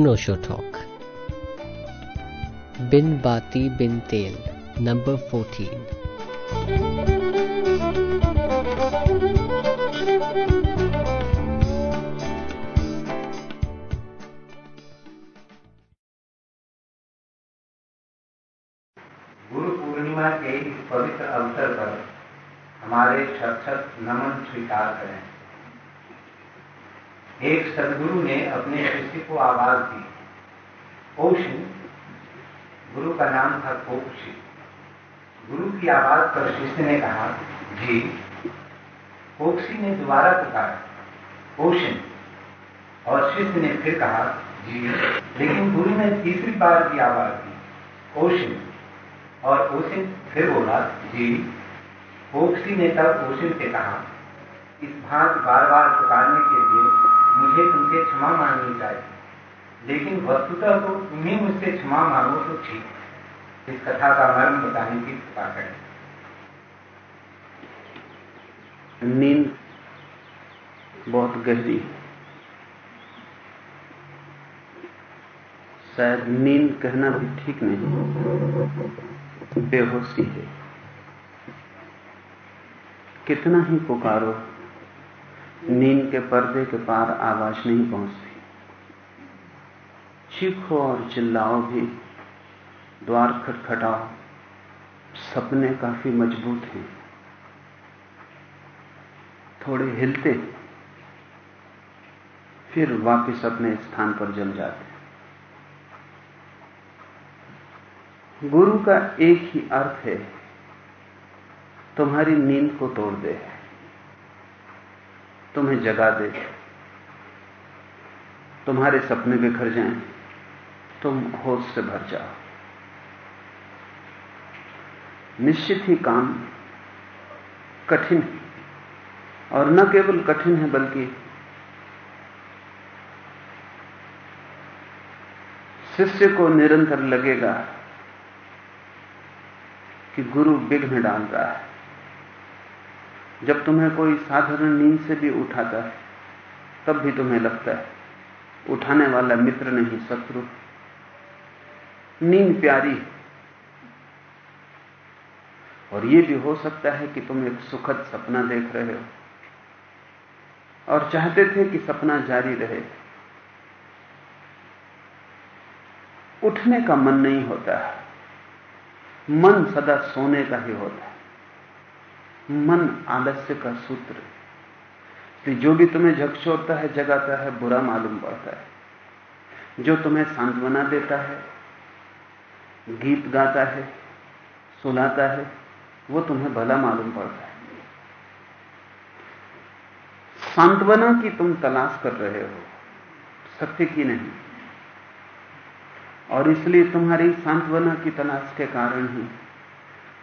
अनोशो talk बिन बाती बिन तेल number fourteen Guru Purnima के पवित्र अवसर पर हमारे छत नमन स्वीकार करें। एक सदगुरु ने अपने शिष्य को आवाज़ दी। कोशिन गुरु का नाम था कोक्षी। गुरु की आवाज़ पर शिष्य ने कहा, जी, कोक्षी ने दोबारा पुकारा कोशिन और शिष्य ने फिर कहा, जी, लेकिन गुरु ने तीसरी बार की आवाज़ दी कोशिन और ओशिन फिर बोला, जी। कोक्षी ने तब ओशिन से कहा, इस भांत बार बार पुकारने के लिए मुझे तुमसे क्षमा मांगनी चाहिए। लेकिन वस्तुतः तो तुम्हें मुझसे क्षमा मांगो तो ठीक। इस कथा का मर्म बताने की कृपा करें। नींद बहुत गहरी है। शायद नींद कहना भी ठीक नहीं बेहोशी है। कितना ही पुकारो। नींद के पर्दे के पार आवाज़ नहीं पहुँचती। चीखो और चिल्लाओ भी, द्वार खटखटाओ, सपने काफ़ी मज़बूत हैं। थोड़े हिलते, फिर वापस अपने स्थान पर जम जाते। गुरु का एक ही अर्थ है, तुम्हारी नींद को तोड़ दे। तुम्हें जगा दे। तुम्हारे सपने बिखर जाएँ। तुम होश से भर जाओ। निश्चित ही काम कठिन है, और न केवल कठिन है, बल्कि शिष्य को निरंतर लगेगा कि गुरु विघ्न डाल रहा है। जब तुम्हें कोई साधारण नींद से भी उठाता है, तब भी तुम्हें लगता है, उठाने वाला मित्र नहीं, शत्रु। नींद प्यारी और यह भी हो सकता है कि तुम एक सुखद सपना देख रहे हो, और चाहते थे कि सपना जारी रहे। उठने का मन नहीं होता है। मन सदा सोने का ही होता है। मन आलस्य का सूत्र। कि जो भी तुम्हें झकझोरता है, जगाता है, बुरा मालूम पड़ता है। जो तुम्हें सांत्वना देता है, गीत गाता है, सुनाता है, वो तुम्हें भला मालूम पड़ता है। सांत्वना की तुम तलाश कर रहे हो, सत्य की नहीं। और इसलिए तुम्हारी सांत्वना की तलाश के कारण ही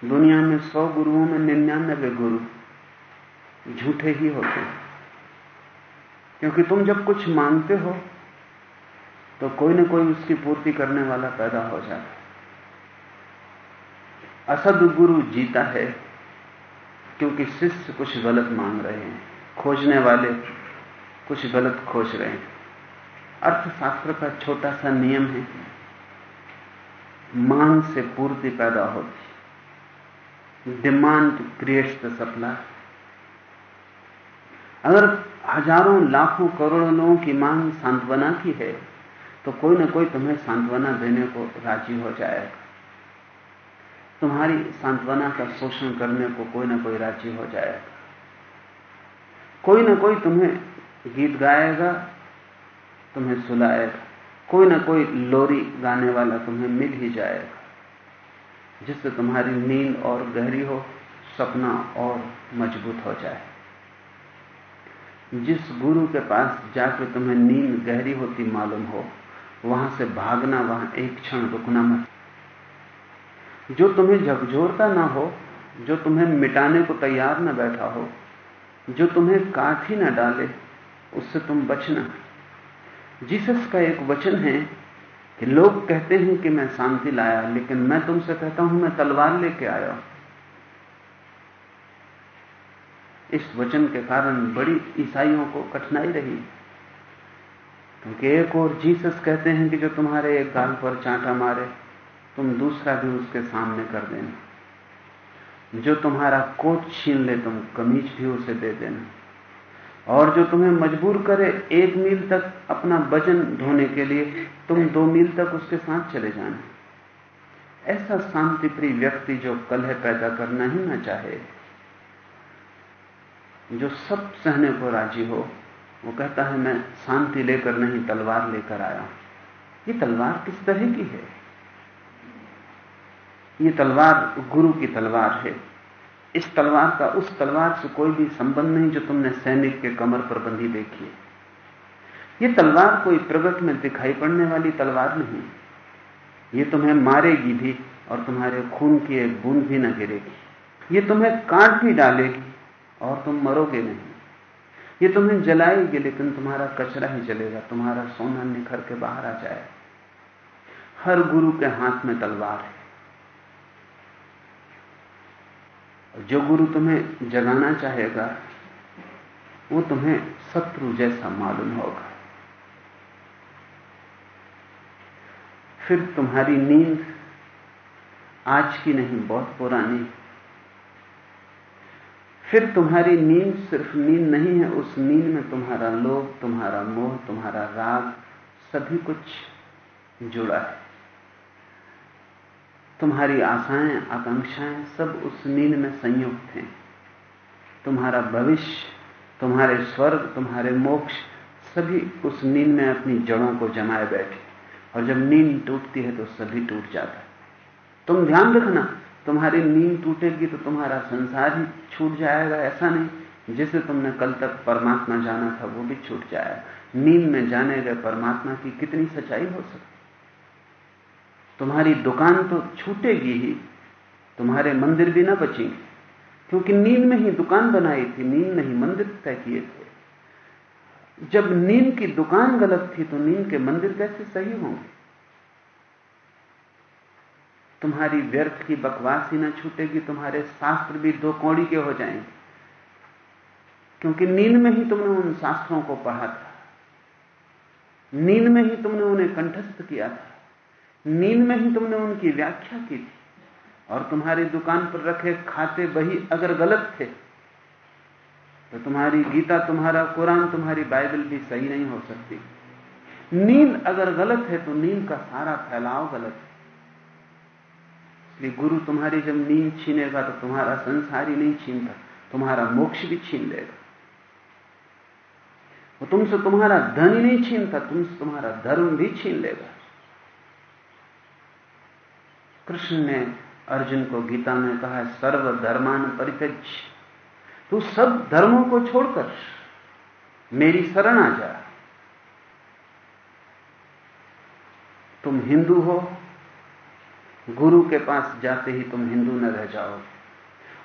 दुनिया में सौ गुरुओं में निन्यानबे गुरु झूठे ही होते हैं। क्योंकि तुम जब कुछ मांगते हो तो कोई ना कोई उसकी पूर्ति करने वाला पैदा हो जाता है। असद गुरु जीता है, क्योंकि शिष्य कुछ गलत मांग रहे हैं। खोजने वाले कुछ गलत खोज रहे हैं। अर्थशास्त्र का छोटा सा नियम है, मांग से पूर्ति पैदा होती डिमांड क्रिएट्स द सप्लाई। अगर हज़ारों, लाखों, करोड़ों लोगों की मांग सांत्वना की है तो कोई ना कोई तुम्हें सांत्वना देने को राज़ी हो जाएगा। तुम्हारी सांत्वना का शोषण करने को कोई ना कोई राज़ी हो जाएगा। कोई ना कोई तुम्हें गीत गाएगा, तुम्हें सुलाएगा। कोई ना कोई लोरी गाने वाला तुम्हें मिल ही जाएगा। जिससे तुम्हारी नींद और गहरी हो, सपना और मज़बूत हो जाए। जिस गुरु के पास जाकर तुम्हें नींद गहरी होती मालूम हो, वहाँ से भागना, वहाँ एक क्षण रुकना मत। जो तुम्हें झकझोरता ना हो, जो तुम्हें मिटाने को तैयार ना बैठा हो, जो तुम्हें काट ही ना डाले, उससे तुम बचना। जीसस का एक वचन है कि लोग कहते हैं कि मैं शांति लाया, लेकिन मैं तुमसे कहता हूँ, मैं तलवार लेके आया इस वचन के कारण बड़ी ईसाइयों को कठिनाई रही। क्योंकि एक और जीसस कहते हैं कि जो तुम्हारे एक गाल पर चांटा मारे, तुम दूसरा भी उसके सामने कर देना। जो तुम्हारा कोट छीन ले, तुम कमीज भी उसे दे देना। और जो तुम्हें मजबूर करे एक मील तक अपना वज़न ढोने के लिए, तुम दो मील तक उसके साथ चले जाना। ऐसा शांति प्रिय व्यक्ति जो कलह पैदा करना ही ना चाहे, जो सब सहने को राज़ी हो, वो कहता है, मैं शांति लेकर नहीं, तलवार लेकर आया हूँ। ये तलवार किस तरह की है? ये तलवार गुरु की तलवार है। इस तलवार का, उस तलवार से कोई भी संबंध नहीं जो तुमने सैनिक के कमर पर बंधी देखी है। ये तलवार कोई प्रगट में दिखाई पड़ने वाली तलवार नहीं ये तुम्हें मारेगी भी और तुम्हारे खून की एक बूंद भी न गिरेगी। ये तुम्हें काट भी डालेगी और तुम मरोगे नहीं। ये तुम्हें जलाएगी, लेकिन तुम्हारा कचरा ही जलेगा, तुम्हारा सोना निखर के बाहर आ जाए हर गुरु के हाथ में तलवार है। जो गुरु तुम्हें जगाना चाहेगा, वो तुम्हें शत्रु जैसा मालूम होगा। फिर तुम्हारी नींद आज की नहीं, बहुत पुरानी। फिर तुम्हारी नींद सिर्फ़ नींद नहीं है, उस नींद में तुम्हारा लोभ, तुम्हारा मोह, तुम्हारा राग, सभी कुछ जुड़ा है। तुम्हारी आशाएँ, आकांक्षाएँ सब उस नींद में संयुक्त हैं। तुम्हारा भविष्य, तुम्हारे स्वर्ग, तुम्हारे मोक्ष सभी उस नींद में अपनी जड़ों को जमाए बैठे। और जब नींद टूटती है तो सभी टूट जाता है। तुम ध्यान रखना, तुम्हारी नींद टूटेगी तो तुम्हारा संसार ही छूट जाएगा, ऐसा नहीं। जिसे तुमने कल तक परमात्मा जाना था, वो भी छूट जाएगा। नींद में जाने गए परमात्मा की कितनी सच्चाई हो सकती तुम्हारी दुकान तो छूटेगी ही, तुम्हारे मंदिर भी ना बचेंगे। क्योंकि नींद में ही दुकान बनाई थी, नींद नहीं मंदिर तय किए थे। जब नींद की दुकान गलत थी तो नींद के मंदिर कैसे सही होंगे? तुम्हारी व्यर्थ की बकवास ही ना छूटेगी, तुम्हारे शास्त्र भी दो कौड़ी के हो जाएँगे। क्योंकि नींद में ही तुमने उन शास्त्रों को पढ़ा था। नींद में ही तुमने उन्हें कंठस्थ किया था। नींद में ही तुमने उनकी व्याख्या की थी। और तुम्हारी दुकान पर रखे खाते वही अगर गलत थे तो तुम्हारी गीता, तुम्हारा कुरान, तुम्हारी बाइबल भी सही नहीं हो सकती। नींद अगर गलत है तो नींद का सारा फैलाव गलत है। गुरु तुम्हारी जब नींद छीनेगा तो तुम्हारा संसार ही नहीं छीनता, तुम्हारा मोक्ष भी छीन लेगा। वो तुमसे तुम्हारा धन ही नहीं छीनता, तुमसे तुम्हारा धर्म भी छीन लेगा। कृष्ण ने अर्जुन को गीता में कहा सर्व धर्मान परित्यज तू सब धर्मों को छोड़कर मेरी शरण आ जा। तुम हिंदू हो, गुरु के पास जाते ही तुम हिंदू न रह जाओगे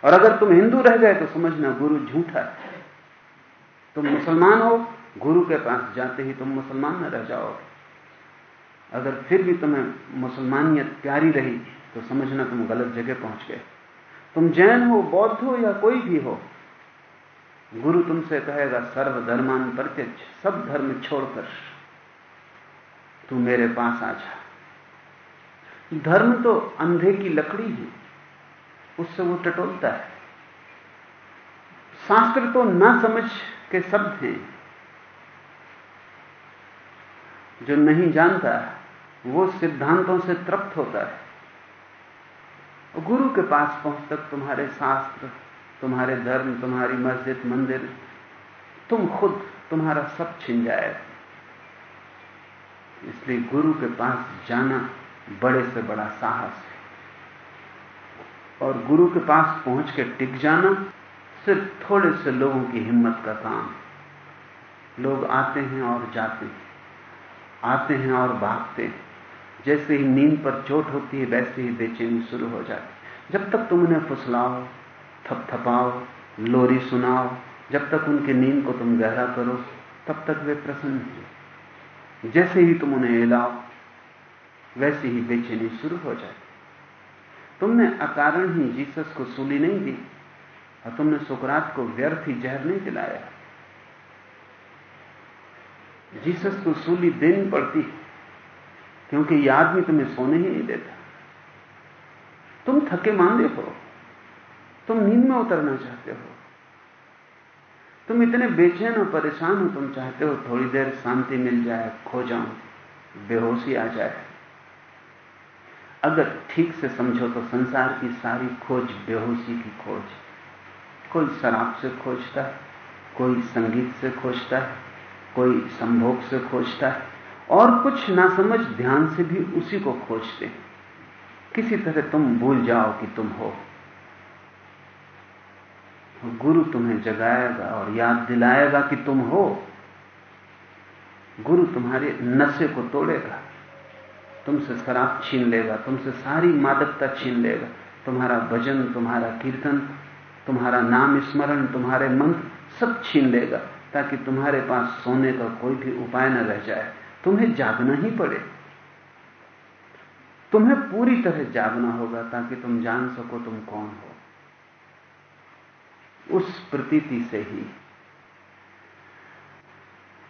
और अगर तुम हिंदू रह गए तो समझना गुरु झूठा है। तुम मुसलमान हो, गुरु के पास जाते ही तुम मुसलमान न रह जाओगे अगर फिर भी तुम्हें मुसलमानियत प्यारी रही तो समझना तुम गलत जगह पहुँच गए। तुम जैन हो, बौद्ध हो या कोई भी हो, गुरु तुमसे कहेगा सर्वधर्मान प्रत्यक्ष सब धर्म छोड़कर तू मेरे पास आ जा। धर्म तो अंधे की लकड़ी है, उससे वो टटोलता है। शास्त्र तो ना समझ के शब्द हैं, जो नहीं जानता वो सिद्धांतों से तृप्त होता है। गुरु के पास पहुँच तक तुम्हारे शास्त्र, तुम्हारे धर्म, तुम्हारी मस्जिद, मंदिर, तुम खुद, तुम्हारा सब छिन जाएगा इसलिए गुरु के पास जाना बड़े से बड़ा साहस है। और गुरु के पास पहुँच के टिक जाना सिर्फ़ थोड़े से लोगों की हिम्मत का काम। लोग आते हैं और जाते हैं, आते हैं और भागते हैं। जैसे ही नींद पर चोट होती है, वैसे ही बेचैनी शुरू हो जाती जब तक तुम उन्हें फुसलाओ, थपथपाओ, लोरी सुनाओ, जब तक उनकी नींद को तुम गहरा करो, तब तक वे प्रसन्न हैं जैसे ही तुम उन्हें हिलाओ, वैसे ही बेचैनी शुरू हो जाती तुमने अकारण ही जीसस को सूली नहीं दी और तुमने सुकरात को व्यर्थ ही जहर नहीं दिलाया। जीसस को सूली देनी पड़ती क्योंकि यह आदमी तुम्हें सोने ही नहीं देता। तुम थके मांदे हो। तुम नींद में उतरना चाहते हो। तुम इतने बेचैन और परेशान हो, तुम चाहते हो थोड़ी देर शांति मिल जाए, खो जाऊँ, बेहोशी आ जाए। अगर ठीक से समझो तो संसार की सारी खोज, बेहोशी की खोज। कोई शराब से खोजता है कोई संगीत से खोजता है कोई संभोग से खोजता। है और कुछ ना समझ ध्यान से भी उसी को खोजते किसी तरह तुम भूल जाओ कि तुम हो। गुरु तुम्हें जगाएगा और याद दिलाएगा कि तुम हो। गुरु तुम्हारे नशे को तोड़ेगा। तुमसे शराब छीन लेगा, तुमसे सारी मादकता छीन लेगा। तुम्हारा भजन, तुम्हारा कीर्तन, तुम्हारा नाम स्मरण, तुम्हारे मंत्र सब छीन लेगा, ताकि तुम्हारे पास सोने का कोई भी उपाय न रह जाए। तुम्हें जागना ही पड़े। तुम्हें पूरी तरह जागना होगा ताकि तुम जान सको तुम कौन हो। उस प्रतीति से ही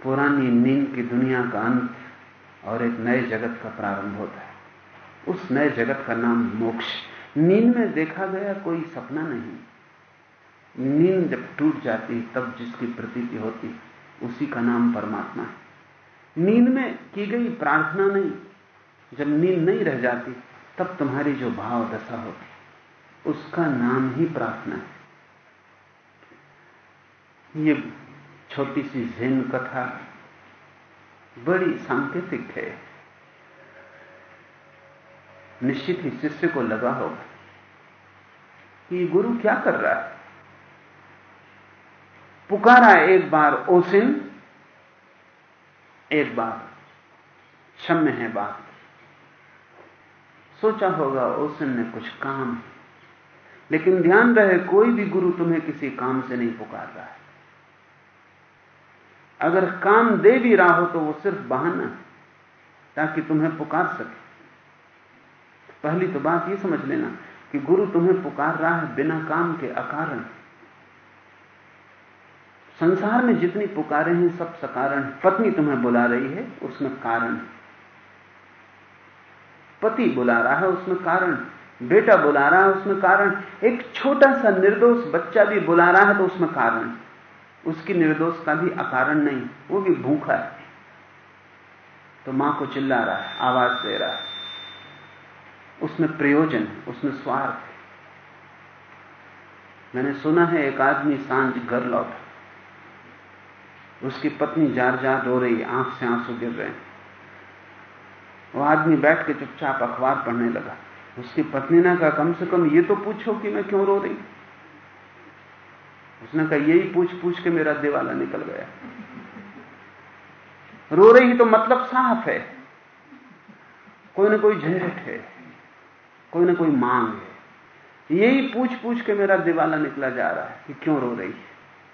पुरानी नींद की दुनिया का अंत और एक नए जगत का प्रारंभ होता है। उस नए जगत का नाम मोक्ष। नींद में देखा गया कोई सपना नहीं। नींद जब टूट जाती तब जिसकी प्रतीति होती, उसी का नाम परमात्मा है। नींद में की गई प्रार्थना नहीं। जब नींद नहीं रह जाती, तब तुम्हारी जो भाव दशा होती, उसका नाम ही प्रार्थना है। ये छोटी सी जैन कथा बड़ी सांकेतिक है। निश्चित ही शिष्य को लगा होगा कि गुरु क्या कर रहा है। पुकारा एक बार ओसिन एक बार क्षम्य है बात। सोचा होगा ओसिन ने कुछ काम लेकिन ध्यान रहे कोई भी गुरु तुम्हें किसी काम से नहीं पुकार रहा है। अगर काम दे भी रहा हो तो वो सिर्फ़ बहाना है, ताकि तुम्हें पुकार सके। पहली तो बात ये समझ लेना कि गुरु तुम्हें पुकार रहा है बिना काम के अकारण। संसार में जितनी पुकारें हैं, सब सकारण पत्नी तुम्हें बुला रही है, उसमें कारण पति बुला रहा है, उसमें कारण बेटा बुला रहा है, उसमें कारण एक छोटा सा निर्दोष बच्चा भी बुला रहा है तो उसमें कारण उसकी निर्दोष का भी अकारण नहीं, वो भी भूखा है। तो माँ को चिल्ला रहा है, आवाज़ दे रहा है। उसमें प्रयोजन उसमें स्वार्थ मैंने सुना है, एक आदमी साँझ घर लौटा। उसकी पत्नी जार जार रो रही, आँख से आँसू गिर रहे हैं। वो आदमी बैठ के चुपचाप अखबार पढ़ने लगा। उसकी पत्नी ने कहा, कम से कम ये तो पूछो कि मैं क्यों रो रही? उसने कहा, यही पूछ पूछ के मेरा दिवाला निकल गया। रो रही तो मतलब साफ़ है। कोई ना कोई झंझट है, कोई ना कोई मांग है। यही पूछ पूछ के मेरा दिवाला निकला जा रहा है कि क्यों रो रही है?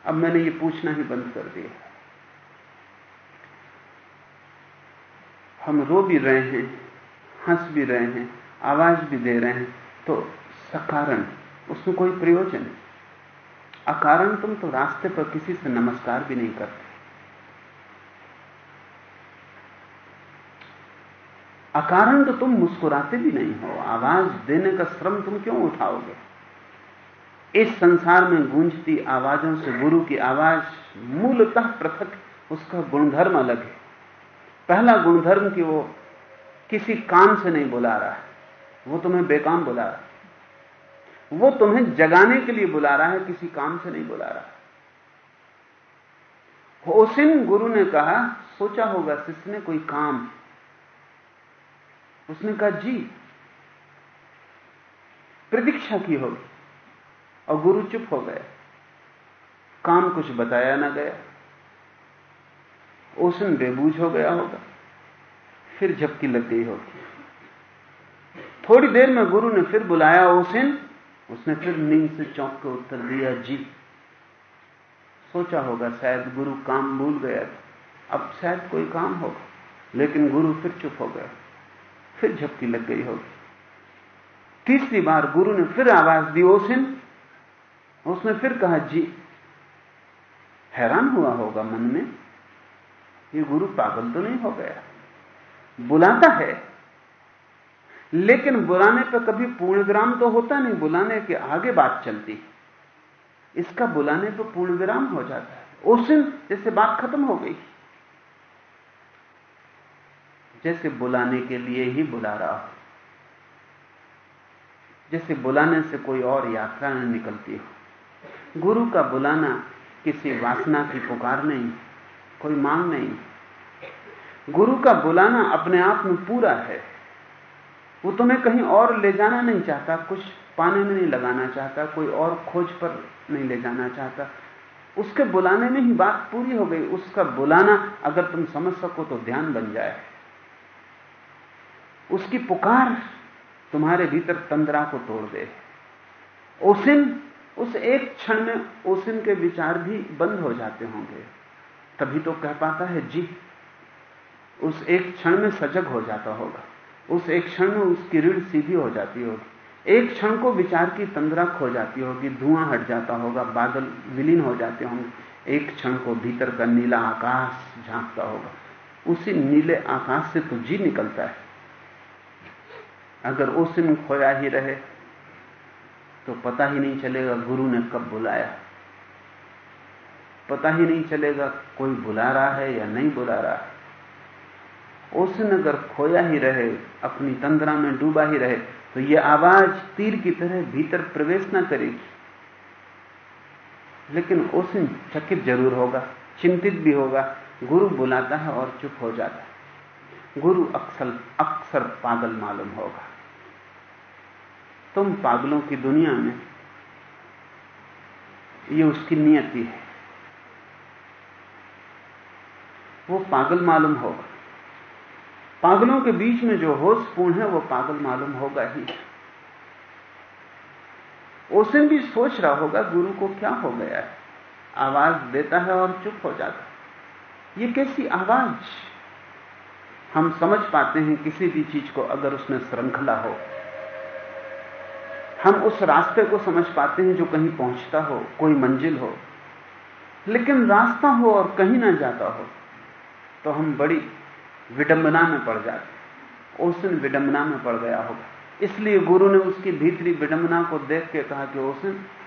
अब मैंने ये पूछना ही बंद कर दिया। हम रो भी रहे हैं, हंस भी रहे हैं, आवाज़ भी दे रहे हैं तो सकारण उसमें कोई प्रयोजन है? अकारण तुम तो रास्ते पर किसी से नमस्कार भी नहीं करते। अकारण तो तुम मुस्कुराते भी नहीं हो, आवाज़ देने का श्रम तुम क्यों उठाओगे? इस संसार में गूंजती आवाजों से गुरु की आवाज़ मूलतः पृथक, उसका गुणधर्म अलग है। पहला गुणधर्म कि वो किसी काम से नहीं बुला रहा है। वो तुम्हें बेकाम बुला रहा है। वो तुम्हें जगाने के लिए बुला रहा है, किसी काम से नहीं बुला रहा होसिन गुरु ने कहा, सोचा होगा शिष्य ने कोई काम उसने कहा, जी, प्रतीक्षा की होगी। और गुरु चुप हो गए। काम कुछ बताया ना गया। ओसन बेबूझ हो गया होगा, फिर झपकी लग गई होगी थोड़ी देर में गुरु ने फिर बुलाया ओसिन उसने फिर नींद से चौंक के उत्तर दिया, जी। सोचा होगा शायद गुरु काम भूल गया था। अब शायद कोई काम होगा, लेकिन गुरु फिर चुप हो गया, फिर झपकी लग गई होगी। तीसरी बार गुरु ने फिर आवाज़ दी ओसिन उसने फिर कहा, जी। हैरान हुआ होगा मन में ये गुरु पागल तो नहीं हो गया। बुलाता है। लेकिन बुलाने पर कभी पूर्ण विराम तो होता नहीं, बुलाने के आगे बात चलती। इसका बुलाने पर पूर्ण विराम हो जाता है। उस दिन जैसे बात खत्म हो गई। जैसे बुलाने के लिए ही बुला रहा हो। जैसे बुलाने से कोई और यात्रा न निकलती हो। गुरु का बुलाना किसी वासना की पुकार नहीं। कोई मांग नहीं। गुरु का बुलाना अपने आप में पूरा है। वो तुम्हें कहीं और ले जाना नहीं चाहता, कुछ पाने में नहीं लगाना चाहता, कोई और खोज पर नहीं ले जाना चाहता। उसके बुलाने में ही बात पूरी हो गई। उसका बुलाना अगर तुम समझ सको तो ध्यान बन जाए। उसकी पुकार तुम्हारे भीतर तंद्रा को तोड़ दे। ओसिन, उस एक क्षण में ओसिन के विचार भी बंद हो जाते होंगे। तभी तो कह पाता है, जी, उस एक क्षण में सजग हो जाता होगा। उस एक क्षण में उसकी रीढ़ सीधी हो जाती होगी। एक क्षण को विचार की तंद्रा खो जाती होगी, धुआँ हट जाता होगा, बादल विलीन हो जाते होंगे। एक क्षण को भीतर का नीला आकाश झांकता होगा। उसी नीले आकाश से तो जी निकलता है। अगर उस दिन खोया ही रहे तो पता ही नहीं चलेगा, गुरु ने कब बुलाया। पता ही नहीं चलेगा कोई बुला रहा है या नहीं बुला रहा है। उस दिन अगर खोया ही रहे, अपनी तंद्रा में डूबा ही रहे तो यह आवाज़ तीर की तरह भीतर प्रवेश ना करेगी। लेकिन उस दिन चकित ज़रूर होगा, चिंतित भी होगा, गुरु बुलाता है और चुप हो जाता है। गुरु अक्सर अक्सर पागल मालूम होगा। तुम पागलों की दुनिया में, ये उसकी नियति है। वो पागल मालूम होगा। पागलों के बीच में जो होशपूर्ण है, वो पागल मालूम होगा ही। उस भी सोच रहा होगा, गुरु को क्या हो गया है? आवाज़ देता है और चुप हो जाता है। ये कैसी आवाज़? हम समझ पाते हैं किसी भी चीज़ को अगर उसमें श्रृंखला हो। हम उस रास्ते को समझ पाते हैं जो कहीं पहुँचता हो, कोई मंजिल हो। लेकिन रास्ता हो और कहीं ना जाता हो। तो हम बड़ी विडंबना में पड़ जाते उस दिन विडंबना में पड़ गया होगा। इसलिए गुरु ने उसकी भीतरी विडंबना को देख के कहा कि उस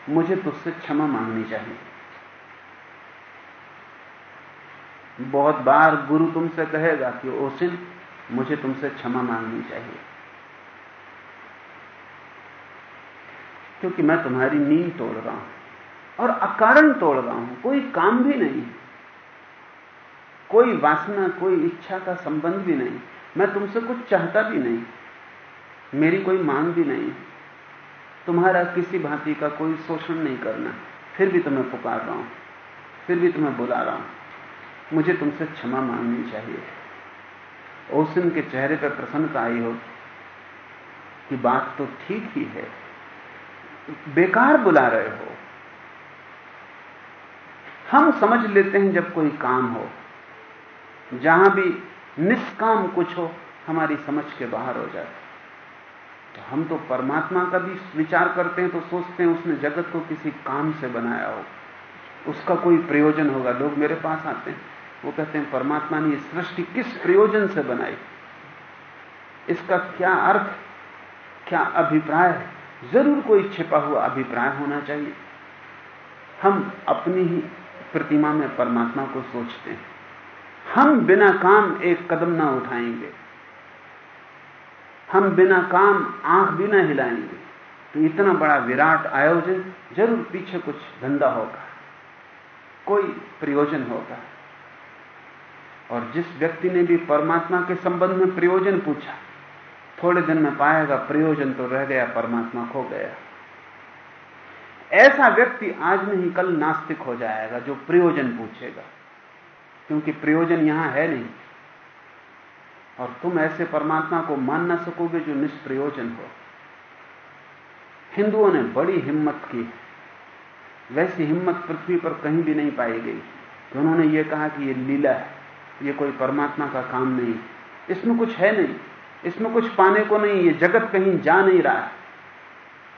मुझे तुझसे क्षमा मांगनी चाहिए। बहुत बार गुरु तुमसे कहेगा कि ओसिन मुझे तुमसे क्षमा मांगनी चाहिए। क्योंकि मैं तुम्हारी नींद तोड़ रहा हूँ और अकारण तोड़ रहा हूँ, कोई काम भी नहीं कोई वासना, कोई इच्छा का संबंध भी नहीं। मैं तुमसे कुछ चाहता भी नहीं। मेरी कोई मांग भी नहीं। तुम्हारा किसी भांति का कोई शोषण नहीं करना। फिर भी तुम्हें पुकार रहा हूँ। फिर भी तुम्हें बुला रहा हूँ। मुझे तुमसे क्षमा मांगनी चाहिए। ओसिन के चेहरे पर प्रसन्नता आई हो कि बात तो ठीक ही है। बेकार बुला रहे हो। हम समझ लेते हैं जब कोई काम हो। जहाँ भी निष्काम कुछ हो, हमारी समझ के बाहर हो जाए। तो हम तो परमात्मा का भी विचार करते हैं तो सोचते हैं उसने जगत को किसी काम से बनाया हो। उसका कोई प्रयोजन होगा? लोग मेरे पास आते हैं, वो कहते हैं, परमात्मा ने यह सृष्टि किस प्रयोजन से बनाई? इसका क्या अर्थ, क्या अभिप्राय है? ज़रूर कोई छिपा हुआ अभिप्राय होना चाहिए। हम अपनी ही प्रतिमा में परमात्मा को सोचते हैं। हम बिना काम एक कदम ना उठाएँगे। हम बिना काम आँख भी ना हिलाएँगे। तो इतना बड़ा विराट आयोजन ज़रूर पीछे कुछ धंधा होगा। कोई प्रयोजन होगा। और जिस व्यक्ति ने भी परमात्मा के संबंध में प्रयोजन पूछा, थोड़े दिन में पाएगा प्रयोजन तो रह गया, परमात्मा खो गया। ऐसा व्यक्ति आज नहीं, कल नास्तिक हो जाएगा जो प्रयोजन पूछेगा। क्योंकि प्रयोजन यहाँ है नहीं। और तुम ऐसे परमात्मा को मान ना सकोगे जो निष्प्रयोजन हो। हिंदुओं ने बड़ी हिम्मत की वैसी हिम्मत पृथ्वी पर कहीं भी नहीं पाई गई। तो उन्होंने ये कहा कि ये लीला है, ये कोई परमात्मा का काम नहीं इसमें कुछ है नहीं। इसमें कुछ पाने को नहीं, ये जगत कहीं जा नहीं रहा है।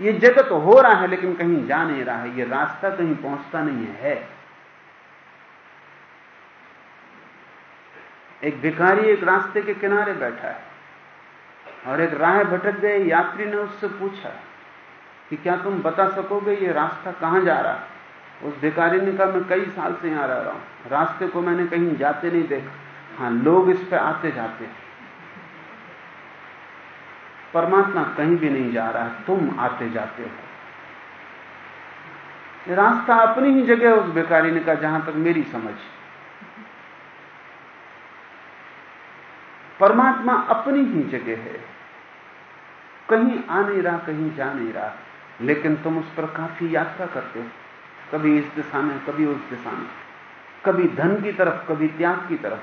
ये जगत हो रहा है, लेकिन कहीं जा नहीं रहा है। ये रास्ता कहीं पहुँचता नहीं है। एक भिखारी एक रास्ते के किनारे बैठा है और एक राह भटक गए यात्री ने उससे पूछा कि क्या तुम बता सकोगे ये रास्ता कहाँ जा रहा है? उस भिखारी ने कहा, मैं कई साल से यहाँ रह रहा हूँ। रास्ते को मैंने कहीं जाते नहीं देखा। हाँ, लोग इस पे आते जाते हैं। परमात्मा कहीं भी नहीं जा रहा है। तुम आते जाते हो। रास्ता अपनी ही जगह उस बेकारी ने कहा, जहाँ तक मेरी समझ परमात्मा अपनी ही जगह है। कहीं आ नहीं रहा, कहीं जा नहीं रहा। लेकिन तुम उस पर काफ़ी यात्रा करते हो। कभी इस दिशा में, कभी उस दिशा में। कभी धन की तरफ़, कभी त्याग की तरफ़।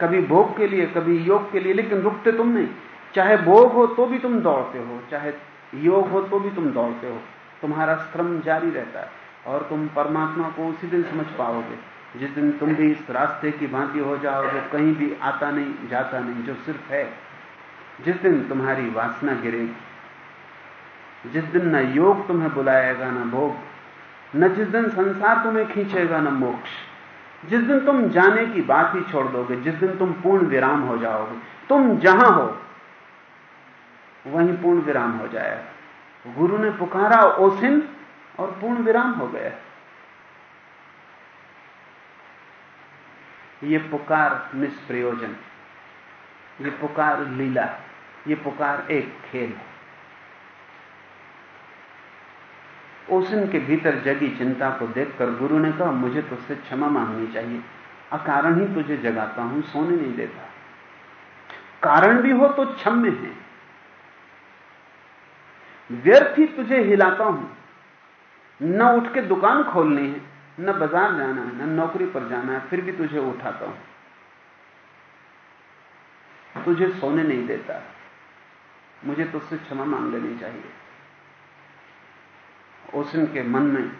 कभी भोग के लिए, कभी योग के लिए, लेकिन रुकते तुम नहीं। चाहे भोग हो तो भी तुम दौड़ते हो, चाहे योग हो तो भी तुम दौड़ते हो। तुम्हारा श्रम जारी रहता है और तुम परमात्मा को उसी दिन समझ पाओगे। जिस दिन तुम भी इस रास्ते की भांति हो जाओगे कहीं भी आता नहीं, जाता नहीं, जो सिर्फ़ है। जिस दिन तुम्हारी वासना गिरेगी जिस दिन न योग तुम्हें बुलाएगा, न भोग, न जिस दिन संसार तुम्हें खींचेगा, न मोक्ष। जिस दिन तुम जाने की बात ही छोड़ दोगे, जिस दिन तुम पूर्ण विराम हो जाओगे, तुम जहाँ हो, वहीं पूर्ण विराम हो जाएगा। गुरु ने पुकारा ओसिन और पूर्ण विराम हो गया। ये पुकार निष्प्रयोजन ये पुकार लीला ये पुकार एक खेल है। ओसिन के भीतर जगी चिंता को देखकर गुरु ने कहा, मुझे तुझसे क्षमा मांगनी चाहिए। अकारण ही तुझे जगाता हूँ, सोने नहीं देता। कारण भी हो तो क्षम्य है। व्यर्थ ही तुझे हिलाता हूँ। न उठ के दुकान खोलनी है। न बाज़ार जाना है, न नौकरी पर जाना है, फिर भी तुझे उठाता हूँ। तुझे सोने नहीं देता। मुझे तुझसे क्षमा मांग लेनी चाहिए। ओसन के मन में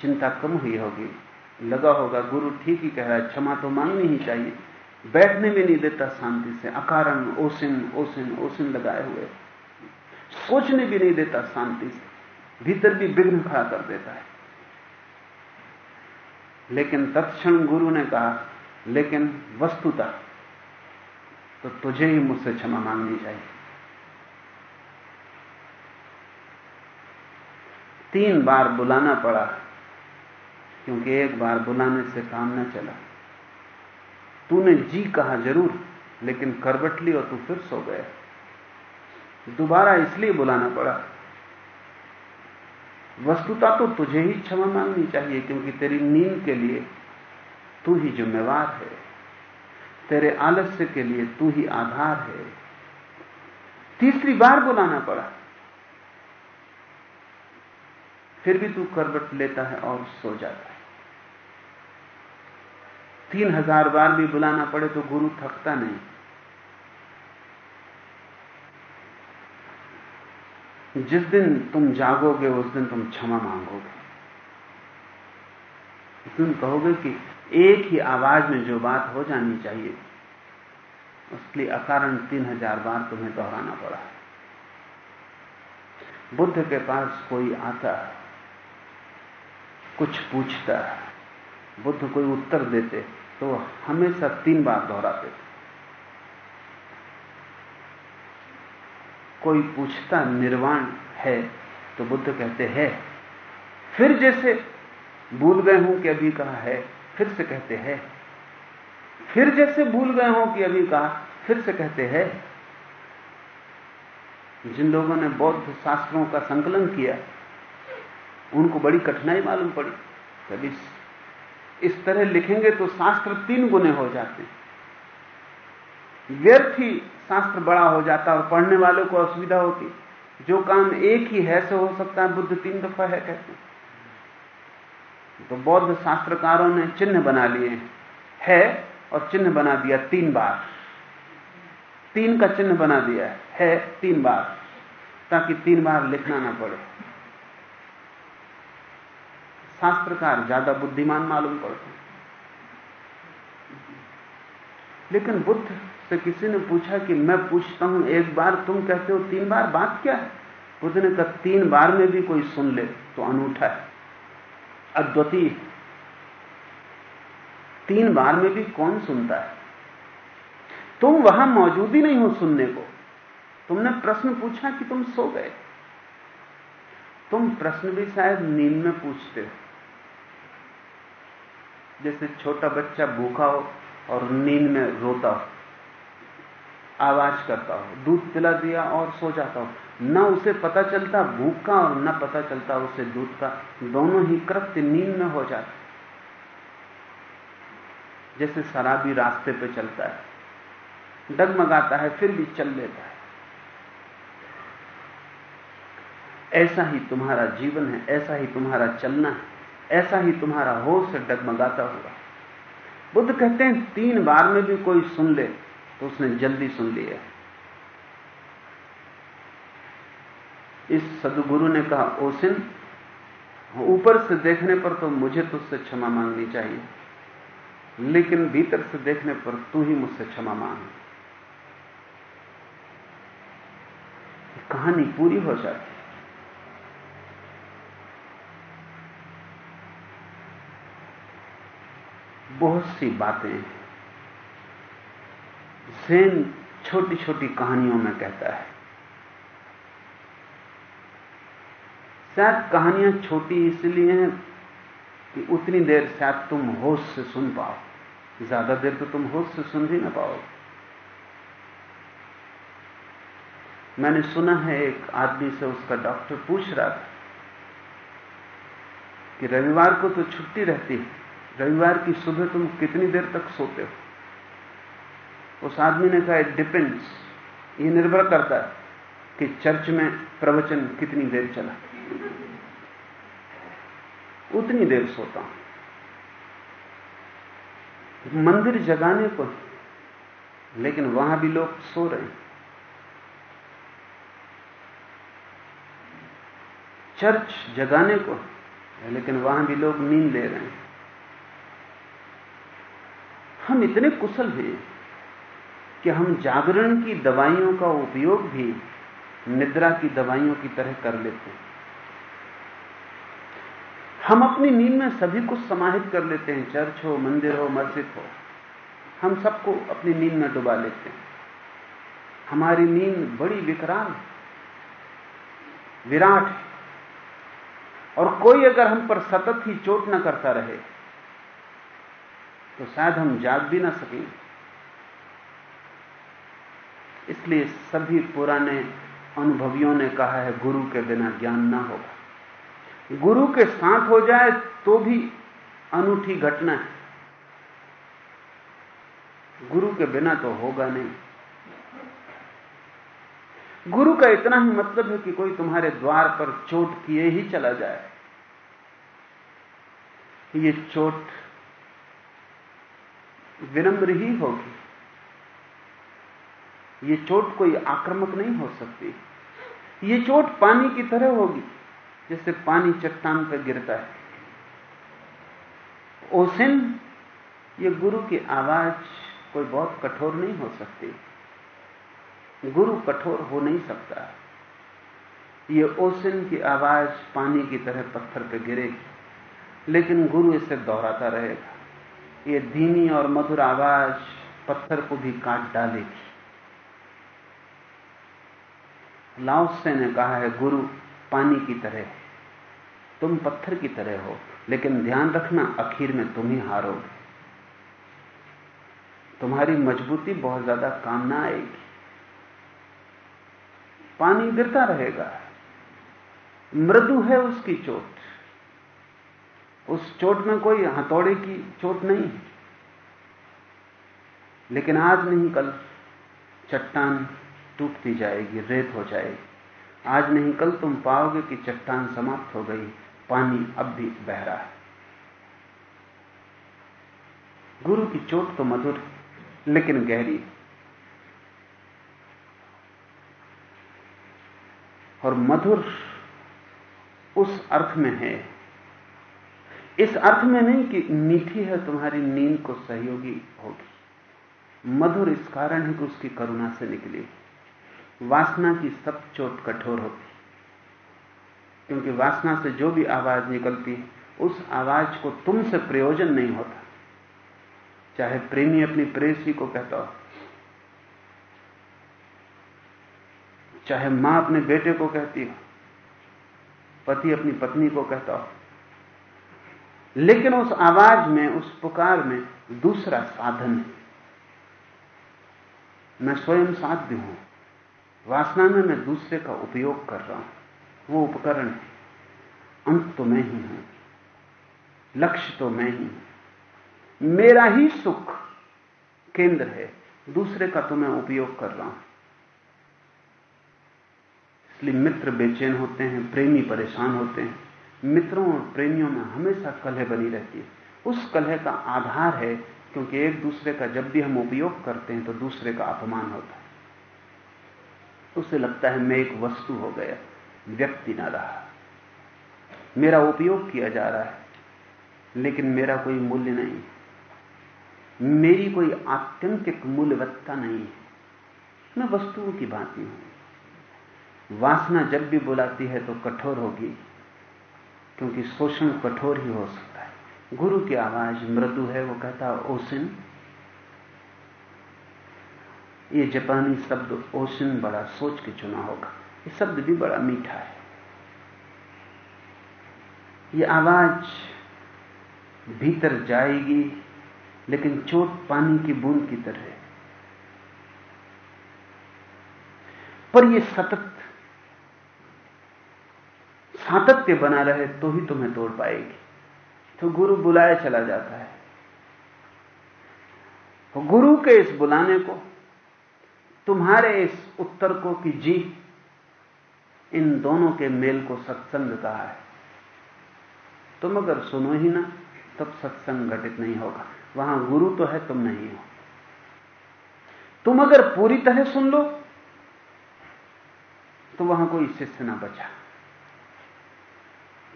चिंता कम हुई होगी। लगा होगा, गुरु ठीक ही कह रहा है, क्षमा तो मांगनी ही चाहिए। बैठने भी नहीं देता शांति से। अकारण ओसिन ओसिन ओसिन लगाए हुए। सोचने भी नहीं देता शांति से। भीतर भी विघ्न खड़ा कर देता है। लेकिन तत्क्षण गुरु ने कहा, लेकिन वस्तुता तो तुझे ही मुझसे क्षमा मांगनी चाहिए। तीन बार बुलाना पड़ा, क्योंकि एक बार बुलाने से काम न चला। तूने जी कहा, ज़रूर, लेकिन करबट ली और तू फिर सो गया। दोबारा इसलिए बुलाना पड़ा वस्तुता तो तुझे ही क्षमा मांगनी चाहिए, क्योंकि तेरी नींद के लिए तू ही जिम्मेवार है। तेरे आलस्य के लिए तू ही आधार है। तीसरी बार बुलाना पड़ा। फिर भी तू करवट लेता है और सो जाता है। तीन हज़ार बार भी बुलाना पड़े तो गुरु थकता नहीं। जिस दिन तुम जागोगे, उस दिन तुम क्षमा मांगोगे। तुम कहोगे कि एक ही आवाज़ में जो बात हो जानी चाहिए, उसके लिए अकारण तीन हज़ार बार तुम्हें दोहराना पड़ा। बुद्ध के पास कोई आता, कुछ पूछता, बुद्ध कोई उत्तर देते तो हमेशा तीन बार दोहराते थे। कोई पूछता निर्वाण है तो बुद्ध कहते हैं, फिर जैसे भूल गए हूँ कि अभी कहा है, फिर से कहते हैं। फिर जैसे भूल गए हो कि अभी कहा, फिर से कहते हैं। जिन लोगों ने बौद्ध शास्त्रों का संकलन किया, उनको बड़ी कठिनाई मालूम पड़ी। कभी इस तरह लिखेंगे तो शास्त्र तीन गुने हो जाते व्यर्थ ही शास्त्र बड़ा हो जाता और पढ़ने वालों को असुविधा होती। जो काम एक ही है, से हो सकता है बुद्ध तीन दफ़ा है कहते तो बौद्ध शास्त्रकारों ने चिन्ह बना लिए है और चिन्ह बना दिया तीन बार। तीन का चिन्ह बना दिया है तीन बार, ताकि तीन बार लिखना ना पड़े। शास्त्रकार ज़्यादा बुद्धिमान मालूम पड़ते लेकिन बुद्ध से किसी ने पूछा कि मैं पूछता हूँ, एक बार तुम कहते हो, तीन बार? बात क्या है? बुद्ध ने कहा, तीन बार में भी कोई सुन ले तो अनूठा है। अद्वितीय तीन बार में भी कौन सुनता है? तुम वहाँ मौजूद ही नहीं हो सुनने को। तुमने प्रश्न पूछा कि तुम सो गए? तुम प्रश्न भी शायद नींद में पूछते हो। जैसे छोटा बच्चा भूखा हो और नींद में रोता हो। आवाज़ करता हो, दूध पिला दिया और सो जाता हो। न उसे पता चलता भूख का और न पता चलता उसे दूध का। दोनों ही कृत्य नींद में हो जाते जैसे शराबी रास्ते पे चलता है, डगमगाता है, फिर भी चल लेता है। ऐसा ही तुम्हारा जीवन है, ऐसा ही तुम्हारा चलना है, ऐसा ही तुम्हारा होश डगमगाता होगा बुद्ध कहते हैं, तीन बार में भी कोई सुन ले। तो उसने जल्दी सुन लिया। इस सदगुरु ने कहा ओसिन ऊपर से देखने पर तो मुझे तुझसे क्षमा मांगनी चाहिए, लेकिन भीतर से देखने पर तू ही मुझसे क्षमा मांग। कहानी पूरी हो जाती बहुत सी बातें सेन छोटी छोटी कहानियों में कहता है। शायद कहानियाँ छोटी इसलिए हैं कि उतनी देर शायद तुम होश से सुन पाओ। ज़्यादा देर तो तुम होश से सुन भी ना पाओ। मैंने सुना है एक आदमी से उसका डॉक्टर पूछ रहा था कि रविवार को तो छुट्टी रहती है। रविवार की सुबह तुम कितनी देर तक सोते हो? उस आदमी ने कहा इट डिपेंड्स ये निर्भर करता है कि चर्च में प्रवचन कितनी देर चला। उतनी देर सोता हूँ। मंदिर जगाने को लेकिन वहाँ भी लोग सो रहे हैं। चर्च जगाने को लेकिन वहाँ भी लोग नींद ले रहे हैं। हम इतने कुशल हैं। कि हम जागरण की दवाइयों का उपयोग भी निद्रा की दवाइयों की तरह कर लेते हैं। हम अपनी नींद में सभी कुछ समाहित कर लेते हैं, चर्च हो, मंदिर हो, मस्जिद हो। हम सबको अपनी नींद में डुबा लेते हैं। हमारी नींद बड़ी विकराल विराट और कोई अगर हम पर सतत ही चोट न करता रहे तो शायद हम जाग भी ना सकें। इसलिए सभी पुराने अनुभवियों ने कहा है, गुरु के बिना ज्ञान ना होगा। गुरु के साथ हो जाए तो भी अनूठी घटना है। गुरु के बिना तो होगा नहीं। गुरु का इतना ही मतलब है कि कोई तुम्हारे द्वार पर चोट किए ही चला जाए। ये चोट विनम्र ही होगी। ये चोट कोई आक्रामक नहीं हो सकती। ये चोट पानी की तरह होगी जैसे पानी चट्टान पर गिरता है। ओसिन, ये गुरु की आवाज़ कोई बहुत कठोर नहीं हो सकती। गुरु कठोर हो नहीं सकता। ये ओसिन की आवाज़ पानी की तरह पत्थर पर गिरेगी, लेकिन गुरु इसे दोहराता रहेगा। ये धीमी और मधुर आवाज़ पत्थर को भी काट डालेगी। लाओसे ने कहा है, गुरु, पानी की तरह। तुम पत्थर की तरह हो, लेकिन ध्यान रखना, आखिर में तुम ही हारोगे। तुम्हारी मजबूती बहुत ज़्यादा काम ना आएगी। पानी गिरता रहेगा। मृदु है उसकी चोट। उस चोट में कोई हथौड़े की चोट नहीं। लेकिन आज नहीं, कल चट्टान टूटती जाएगी, रेत हो जाएगी। आज नहीं, कल तुम पाओगे कि चट्टान समाप्त हो गई, पानी अब भी बह रहा है। गुरु की चोट तो मधुर, लेकिन गहरी। और मधुर उस अर्थ में है। इस अर्थ में नहीं कि मीठी है, तुम्हारी नींद को सहयोगी होगी। मधुर इस कारण है कि उसकी करुणा से निकली। वासना की सब चोट कठोर होती क्योंकि वासना से जो भी आवाज़ निकलती है, उस आवाज़ को तुमसे प्रयोजन नहीं होता। चाहे प्रेमी अपनी प्रेसी को कहता हो, चाहे माँ अपने बेटे को कहती हो, पति अपनी पत्नी को कहता हो, लेकिन उस आवाज़ में, उस पुकार में दूसरा साधन है। मैं स्वयं साध्य हूँ। वासना में मैं दूसरे का उपयोग कर रहा हूँ। वो उपकरण है। अंत तो मैं ही हूँ। लक्ष्य तो मैं ही हूँ। मेरा ही सुख केंद्र है। दूसरे का तो मैं उपयोग कर रहा हूँ। इसलिए मित्र बेचैन होते हैं, प्रेमी परेशान होते हैं। मित्रों और प्रेमियों में हमेशा कलह बनी रहती है। उस कलह का आधार है, क्योंकि एक दूसरे का जब भी हम उपयोग करते हैं तो दूसरे का अपमान होता है। उसे लगता है मैं एक वस्तु हो गया, व्यक्ति ना रहा। मेरा उपयोग किया जा रहा है, लेकिन मेरा कोई मूल्य नहीं। मेरी कोई आत्यंतिक मूल्यवत्ता नहीं है। मैं वस्तुओं की भांति हूँ। वासना जब भी बुलाती है तो कठोर होगी, क्योंकि शोषण कठोर ही हो सकता है। गुरु की आवाज़ मृदु है, वो कहता ओसिन ये जापानी शब्द ओशन बड़ा सोच के चुना होगा। ये शब्द भी बड़ा मीठा है। ये आवाज़ भीतर जाएगी, लेकिन चोट पानी की बूंद की तरह है। पर ये सतत, सातत्य बना रहे तो ही तुम्हें तोड़ पाएगी। तो गुरु बुलाया चला जाता है। तो गुरु के इस बुलाने को तुम्हारे इस उत्तर को कि जी इन दोनों के मेल को सत्संग कहा है। तुम अगर सुनो ही ना, तब सत्संग घटित नहीं होगा। वहाँ गुरु तो है, तुम नहीं हो। तुम अगर पूरी तरह सुन लो तो वहाँ कोई शिष्य ना बचा।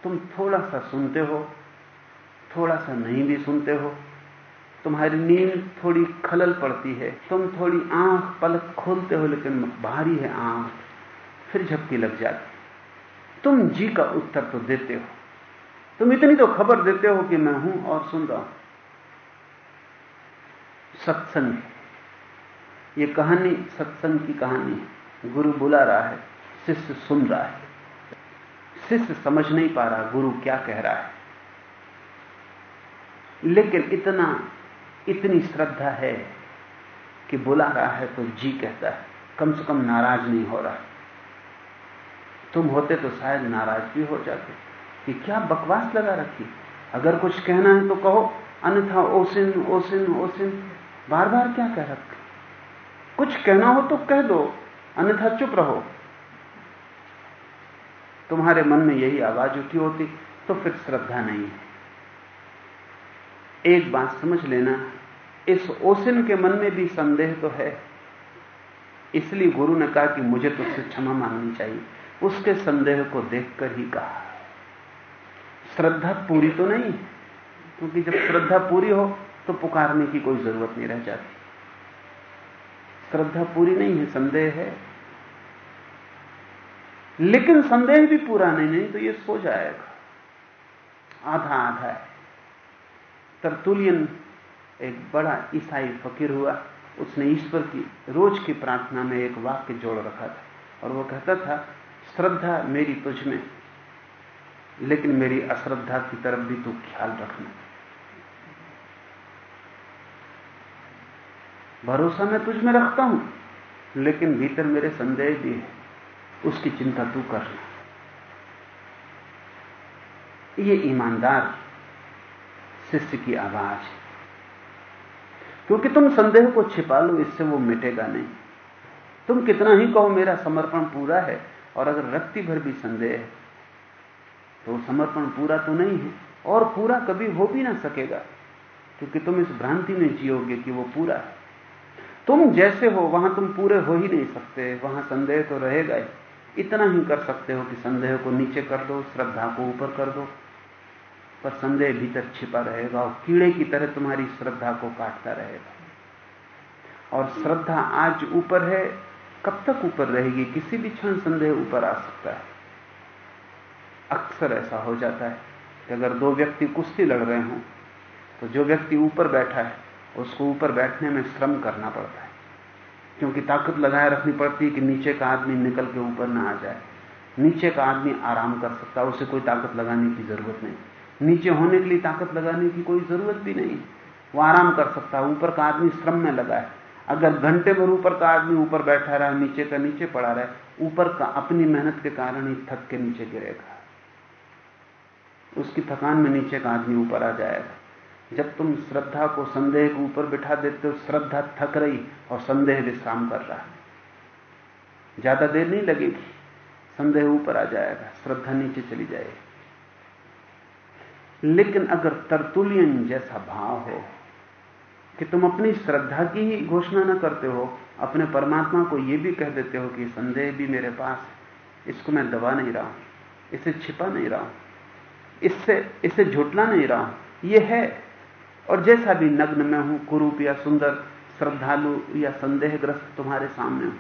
तुम थोड़ा सा सुनते हो, थोड़ा सा नहीं भी सुनते हो तुम्हारी नींद थोड़ी खलल पड़ती है। तुम थोड़ी आँख पलक खोलते हो, लेकिन भारी है आँख। फिर झपकी लग जाती। तुम जी का उत्तर तो देते हो। तुम इतनी तो खबर देते हो कि मैं हूँ और सुन रहा हूँ। सत्संग ये कहानी सत्संग की कहानी है। गुरु बुला रहा है, शिष्य सुन रहा है। शिष्य समझ नहीं पा रहा, गुरु क्या कह रहा है। लेकिन इतना इतनी श्रद्धा है कि बुला रहा है तो जी कहता है, कम से कम नाराज़ नहीं हो रहा। तुम होते तो शायद नाराज़ भी हो जाते। कि क्या बकवास लगा रखी? अगर कुछ कहना है तो कहो, अन्यथा ओसिन ओसिन ओसिन बार बार क्या कह रखे? कुछ कहना हो तो कह दो, अन्यथा चुप रहो। तुम्हारे मन में यही आवाज़ उठी होती तो फिर श्रद्धा नहीं है। एक बात समझ लेना इस ओसिन के मन में भी संदेह तो है। इसलिए गुरु ने कहा कि मुझे तुझसे क्षमा मांगनी चाहिए। उसके संदेह को देखकर ही कहा। श्रद्धा पूरी तो नहीं, क्योंकि जब श्रद्धा पूरी हो तो पुकारने की कोई ज़रूरत नहीं रह जाती। श्रद्धा पूरी नहीं है, संदेह है। लेकिन संदेह भी पूरा नहीं नहीं तो ये सो जाएगा। आधा आधा है। तरतुलियन एक बड़ा ईसाई फकीर हुआ। उसने ईश्वर की रोज की प्रार्थना में एक वाक्य जोड़ रखा था और वो कहता था, श्रद्धा मेरी तुझ में, लेकिन मेरी अश्रद्धा की तरफ़ भी तू ख्याल रखना। भरोसा मैं तुझ में रखता हूँ, लेकिन भीतर मेरे संदेह भी है। उसकी चिंता तू करना ये ईमानदार, शिष्य की आवाज़ है। क्योंकि तुम संदेह को छिपा लो, इससे वो मिटेगा नहीं। तुम कितना ही कहो, मेरा समर्पण पूरा है, और अगर रक्ति भर भी संदेह है तो समर्पण पूरा तो नहीं है, और पूरा कभी हो भी ना सकेगा, क्योंकि तुम इस भ्रांति में जियोगे कि वो पूरा है। तुम जैसे हो, वहाँ तुम पूरे हो ही नहीं सकते, वहाँ संदेह तो रहेगा ही। इतना ही कर सकते हो कि संदेह को नीचे कर दो, श्रद्धा को ऊपर कर दो। पर संदेह भीतर छिपा रहेगा और कीड़े की तरह तुम्हारी श्रद्धा को काटता रहेगा। और श्रद्धा आज ऊपर है, कब तक ऊपर रहेगी? किसी भी क्षण संदेह ऊपर आ सकता है। अक्सर ऐसा हो जाता है कि अगर दो व्यक्ति कुश्ती लड़ रहे हों तो जो व्यक्ति ऊपर बैठा है, उसको ऊपर बैठने में श्रम करना पड़ता है। क्योंकि ताकत लगाए रखनी पड़ती है कि नीचे का आदमी निकल के ऊपर ना आ जाए। नीचे का आदमी आराम कर सकता है, उसे कोई ताकत लगाने की ज़रूरत नहीं। नीचे होने के लिए ताकत लगाने की कोई ज़रूरत भी नहीं। वो आराम कर सकता है, ऊपर का आदमी श्रम में लगा है। अगर घंटे भर ऊपर का आदमी ऊपर बैठा रहा, नीचे का नीचे पड़ा रहा ऊपर का अपनी मेहनत के कारण ही थक के नीचे गिरेगा। उसकी थकान में नीचे का आदमी ऊपर आ जाएगा। जब तुम श्रद्धा को संदेह के ऊपर बिठा देते हो, श्रद्धा थक रही और संदेह विश्राम कर रहा है। ज़्यादा देर नहीं लगेगी, संदेह ऊपर आ जाएगा, श्रद्धा नीचे चली जाएगी। लेकिन अगर तरतुलियन जैसा भाव हो कि तुम अपनी श्रद्धा की ही घोषणा न करते हो, अपने परमात्मा को यह भी कह देते हो कि संदेह भी मेरे पास इसको मैं दबा नहीं रहा हूँ, इसे छिपा नहीं रहा हूँ, इससे, इसे झुटला नहीं रहा हूँ यह है। और जैसा भी नग्न में हूँ, कुरूप या सुंदर, श्रद्धालु या संदेहग्रस्त तुम्हारे सामने हूँ,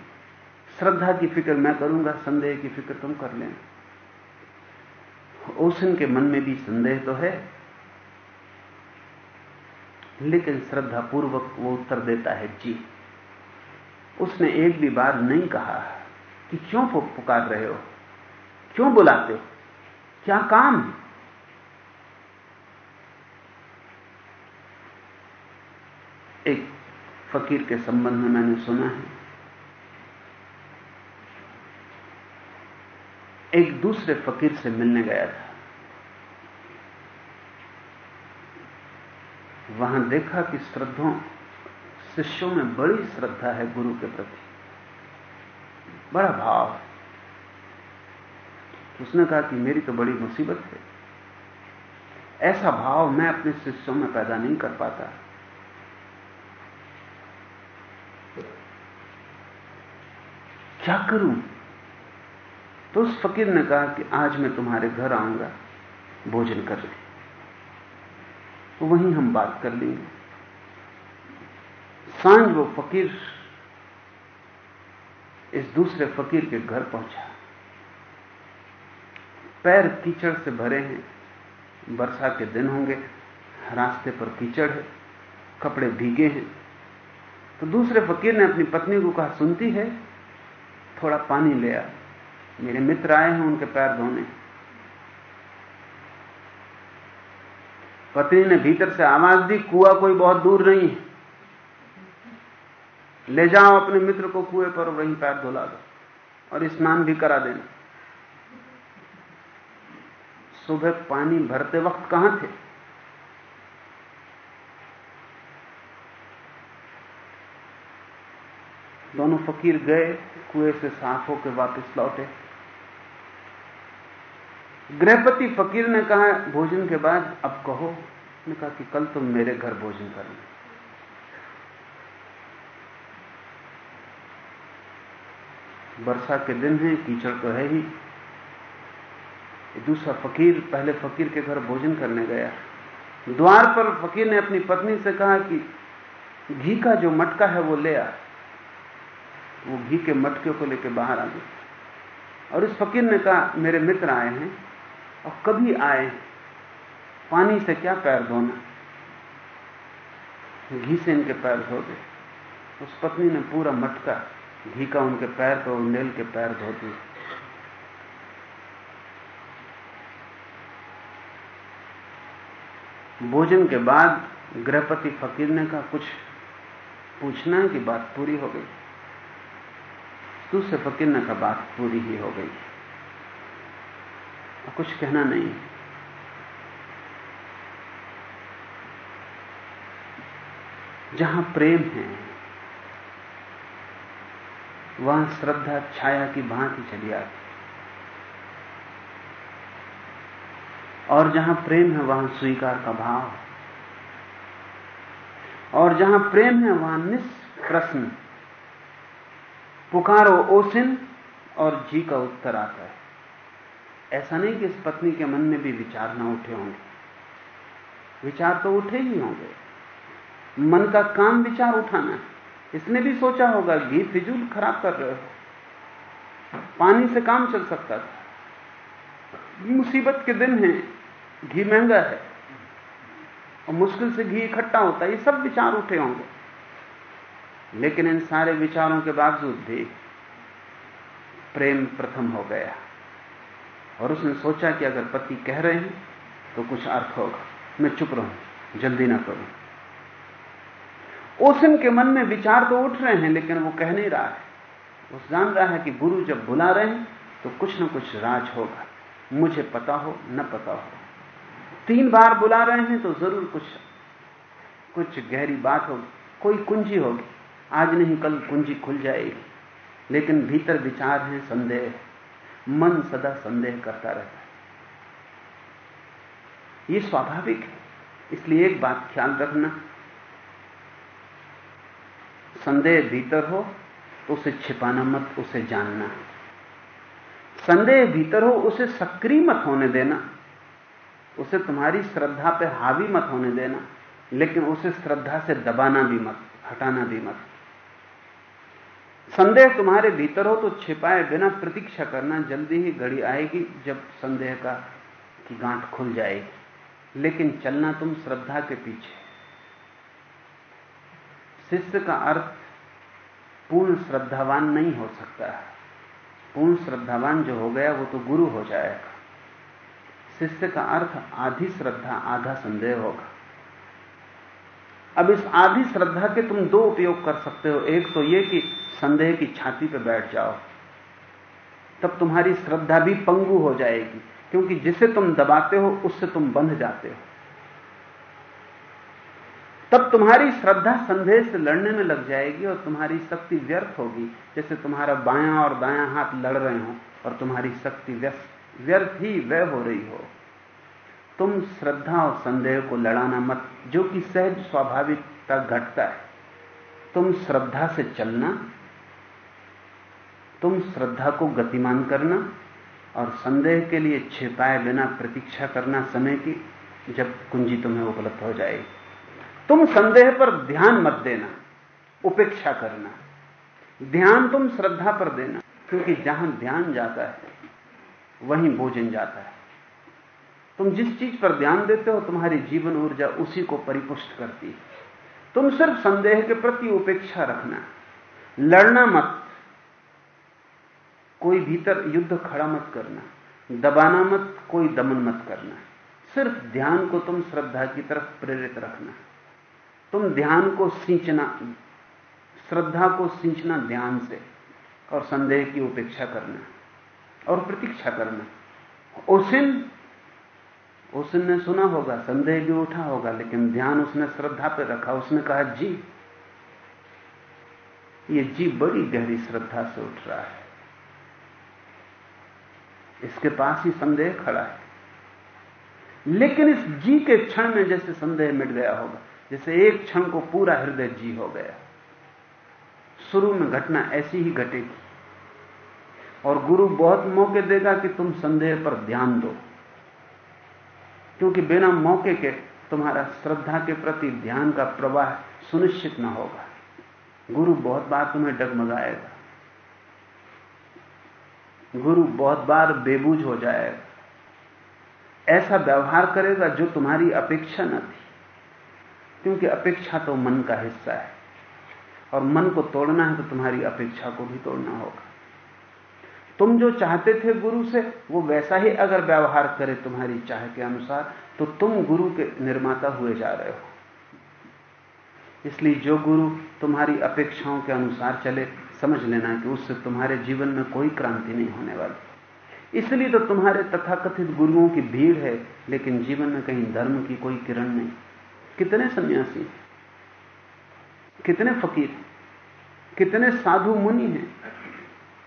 श्रद्धा की फ़िक्र मैं करूँगा, संदेह की फ़िक्र तुम कर लें। ओसन के मन में भी संदेह तो है, लेकिन श्रद्धा पूर्वक वो उत्तर देता है, जी। उसने एक भी बार नहीं कहा कि क्यों पुकार रहे हो? क्यों बुलाते? हो क्या काम एक फकीर के संबंध में मैंने सुना है। एक दूसरे फकीर से मिलने गया था। वहाँ देखा कि श्रद्धों, शिष्यों में बड़ी श्रद्धा है गुरु के प्रति। बड़ा भाव। उसने कहा कि मेरी तो बड़ी मुसीबत है। ऐसा भाव मैं अपने शिष्यों में पैदा नहीं कर पाता। क्या करूँ? तो उस फकीर ने कहा कि आज मैं तुम्हारे घर आऊँगा, भोजन कर ले। तो वहीं हम बात कर लेंगे साँझ वो फकीर इस दूसरे फकीर के घर पहुँचा। पैर कीचड़ से भरे हैं वर्षा के दिन होंगे, रास्ते पर कीचड़ है, कपड़े भीगे हैं। तो दूसरे फकीर ने अपनी पत्नी को कहा, सुनती है, थोड़ा पानी ले आ। मेरे मित्र आए हैं, उनके पैर धोने। पत्नी ने भीतर से आवाज़ दी, कुआ कोई बहुत दूर नहीं है। ले जाओ अपने मित्र को कुएँ पर, वहीं पैर धुला दो और स्नान भी करा देना। सुबह पानी भरते वक्त कहाँ थे? दोनों फकीर गए, कुएँ से साफ़ होकर वापस लौटे। गृहपति फकीर ने कहा, भोजन के बाद अब कहो। ने कहा कि, कल तुम मेरे घर भोजन करना वर्षा के दिन है कीचड़ तो है ही। दूसरा फकीर, पहले फकीर के घर भोजन करने गया। द्वार पर फकीर ने अपनी पत्नी से कहा कि, घी का जो मटका है वो ले आ। वो घी के मटके को लेकर बाहर आ गया। और इस फकीर ने कहा, मेरे मित्र आए हैं। और कभी आए, पानी से क्या पैर धोना? घी से इनके पैर धो दे। उस पत्नी ने पूरा मटका, घी का उनके पैर पर उंडेल के पैर धो दिए। भोजन के बाद गृहपति फकीर ने कहा, कुछ पूछना है कि बात पूरी हो गई? दूसरे फकीर ने कहा, बात पूरी ही हो गई। कुछ कहना नहीं। जहाँ प्रेम है, वहाँ श्रद्धा, छाया की भांति चली आती और जहाँ प्रेम है, वहाँ स्वीकार का भाव और जहाँ प्रेम है, वहाँ निष्प्रश्न। पुकारो ओसिन और जी का उत्तर आता है। ऐसा नहीं कि इस पत्नी के मन में भी विचार ना उठे होंगे। विचार तो उठे ही होंगे। मन का काम विचार उठाना है। इसने भी सोचा होगा घी फिजूल खराब कर रहे हो। पानी से काम चल सकता था। मुसीबत के दिन है, घी महँगा है। और मुश्किल से घी इकट्ठा होता है, ये सब विचार उठे होंगे। लेकिन इन सारे विचारों के बावजूद भी प्रेम प्रथम हो गया। और उसने सोचा कि अगर पति कह रहे हैं तो कुछ अर्थ होगा। मैं चुप रहूँ, जल्दी ना करूँ। ओसन के मन में विचार तो उठ रहे हैं, लेकिन वो कह नहीं रहा है। वो जान रहा है कि गुरु जब बुला रहे हैं तो कुछ ना कुछ राज होगा। मुझे पता हो, न पता हो। तीन बार बुला रहे हैं तो ज़रूर कुछ कुछ गहरी बात होगी, कोई कुंजी होगी। आज नहीं, कल कुंजी खुल जाएगी। लेकिन भीतर विचार है, संदेह मन सदा संदेह करता रहता है। यह स्वाभाविक है। इसलिए एक बात ख्याल रखना। संदेह भीतर हो तो उसे छिपाना मत, उसे जानना। संदेह भीतर हो, उसे सक्रिय मत होने देना। उसे तुम्हारी श्रद्धा पे हावी मत होने देना। लेकिन उसे श्रद्धा से दबाना भी मत, हटाना भी मत। संदेह तुम्हारे भीतर हो तो छिपाए बिना प्रतीक्षा करना जल्दी ही घड़ी आएगी जब संदेह का, की गांठ खुल जाएगी। लेकिन चलना तुम श्रद्धा के पीछे। शिष्य का अर्थ, पूर्ण श्रद्धावान नहीं हो सकता। है पूर्ण श्रद्धावान जो हो गया, वो तो गुरु हो जाएगा। शिष्य का अर्थ, आधी श्रद्धा, आधा संदेह होगा। अब इस आधी श्रद्धा के तुम दो उपयोग कर सकते हो। एक तो ये कि संदेह की छाती पर बैठ जाओ। तब तुम्हारी श्रद्धा भी पंगु हो जाएगी, क्योंकि जिसे तुम दबाते हो, उससे तुम बंध जाते हो। तब तुम्हारी श्रद्धा संदेह से लड़ने में लग जाएगी और तुम्हारी शक्ति व्यर्थ होगी। जैसे तुम्हारा बायां और दायां हाथ लड़ रहे हो और तुम्हारी शक्ति व्यर्थ ही व्यय हो रही हो। तुम श्रद्धा और संदेह को लड़ाना मत। जो कि सहज स्वाभाविकता घटता है। तुम श्रद्धा से चलना, तुम श्रद्धा को गतिमान करना और संदेह के लिए छिपाए बिना प्रतीक्षा करना समय की, जब कुंजी तुम्हें उपलब्ध हो जाएगी। तुम संदेह पर ध्यान मत देना, उपेक्षा करना। ध्यान तुम श्रद्धा पर देना, क्योंकि जहाँ ध्यान जाता है, वहीं भोजन जाता है। तुम जिस चीज़ पर ध्यान देते हो, तुम्हारी जीवन ऊर्जा उसी को परिपुष्ट करती है। तुम सिर्फ़ संदेह के प्रति उपेक्षा रखना लड़ना मत। कोई भीतर युद्ध खड़ा मत करना। दबाना मत, कोई दमन मत करना। सिर्फ़ ध्यान को तुम श्रद्धा की तरफ़ प्रेरित रखना। तुम ध्यान को सींचना, श्रद्धा को सींचना ध्यान से और संदेह की उपेक्षा करना और प्रतीक्षा करना। उसिन उसिन सुना होगा, संदेह भी उठा होगा, लेकिन ध्यान उसने श्रद्धा पर रखा। उसने कहा, जी, ये जी बड़ी गहरी श्रद्धा से उठ रहा है। इसके पास ही संदेह खड़ा है। लेकिन इस जी के क्षण में जैसे संदेह मिट गया होगा, जैसे एक क्षण को पूरा हृदय जी हो गया। शुरू में घटना ऐसी ही घटेगी। और गुरु बहुत मौके देगा कि तुम संदेह पर ध्यान दो। क्योंकि बिना मौके के तुम्हारा श्रद्धा के प्रति ध्यान का प्रवाह सुनिश्चित ना होगा। गुरु बहुत बार तुम्हें डगमगाएगा। गुरु बहुत बार बेबूझ हो जाएगा। ऐसा व्यवहार करेगा जो तुम्हारी अपेक्षा न थी। क्योंकि अपेक्षा तो मन का हिस्सा है। और मन को तोड़ना है तो तुम्हारी अपेक्षा को भी तोड़ना होगा। तुम जो चाहते थे गुरु से, वो वैसा ही अगर व्यवहार करे तुम्हारी चाह के अनुसार तो तुम गुरु के निर्माता हुए जा रहे हो। इसलिए जो गुरु तुम्हारी अपेक्षाओं के अनुसार चले, समझ लेना कि उससे तुम्हारे जीवन में कोई क्रांति नहीं होने वाली। इसलिए तो तुम्हारे तथाकथित गुरुओं की भीड़ है, लेकिन जीवन में कहीं धर्म की कोई किरण नहीं। कितने सन्यासी कितने फकीर कितने साधु मुनि हैं?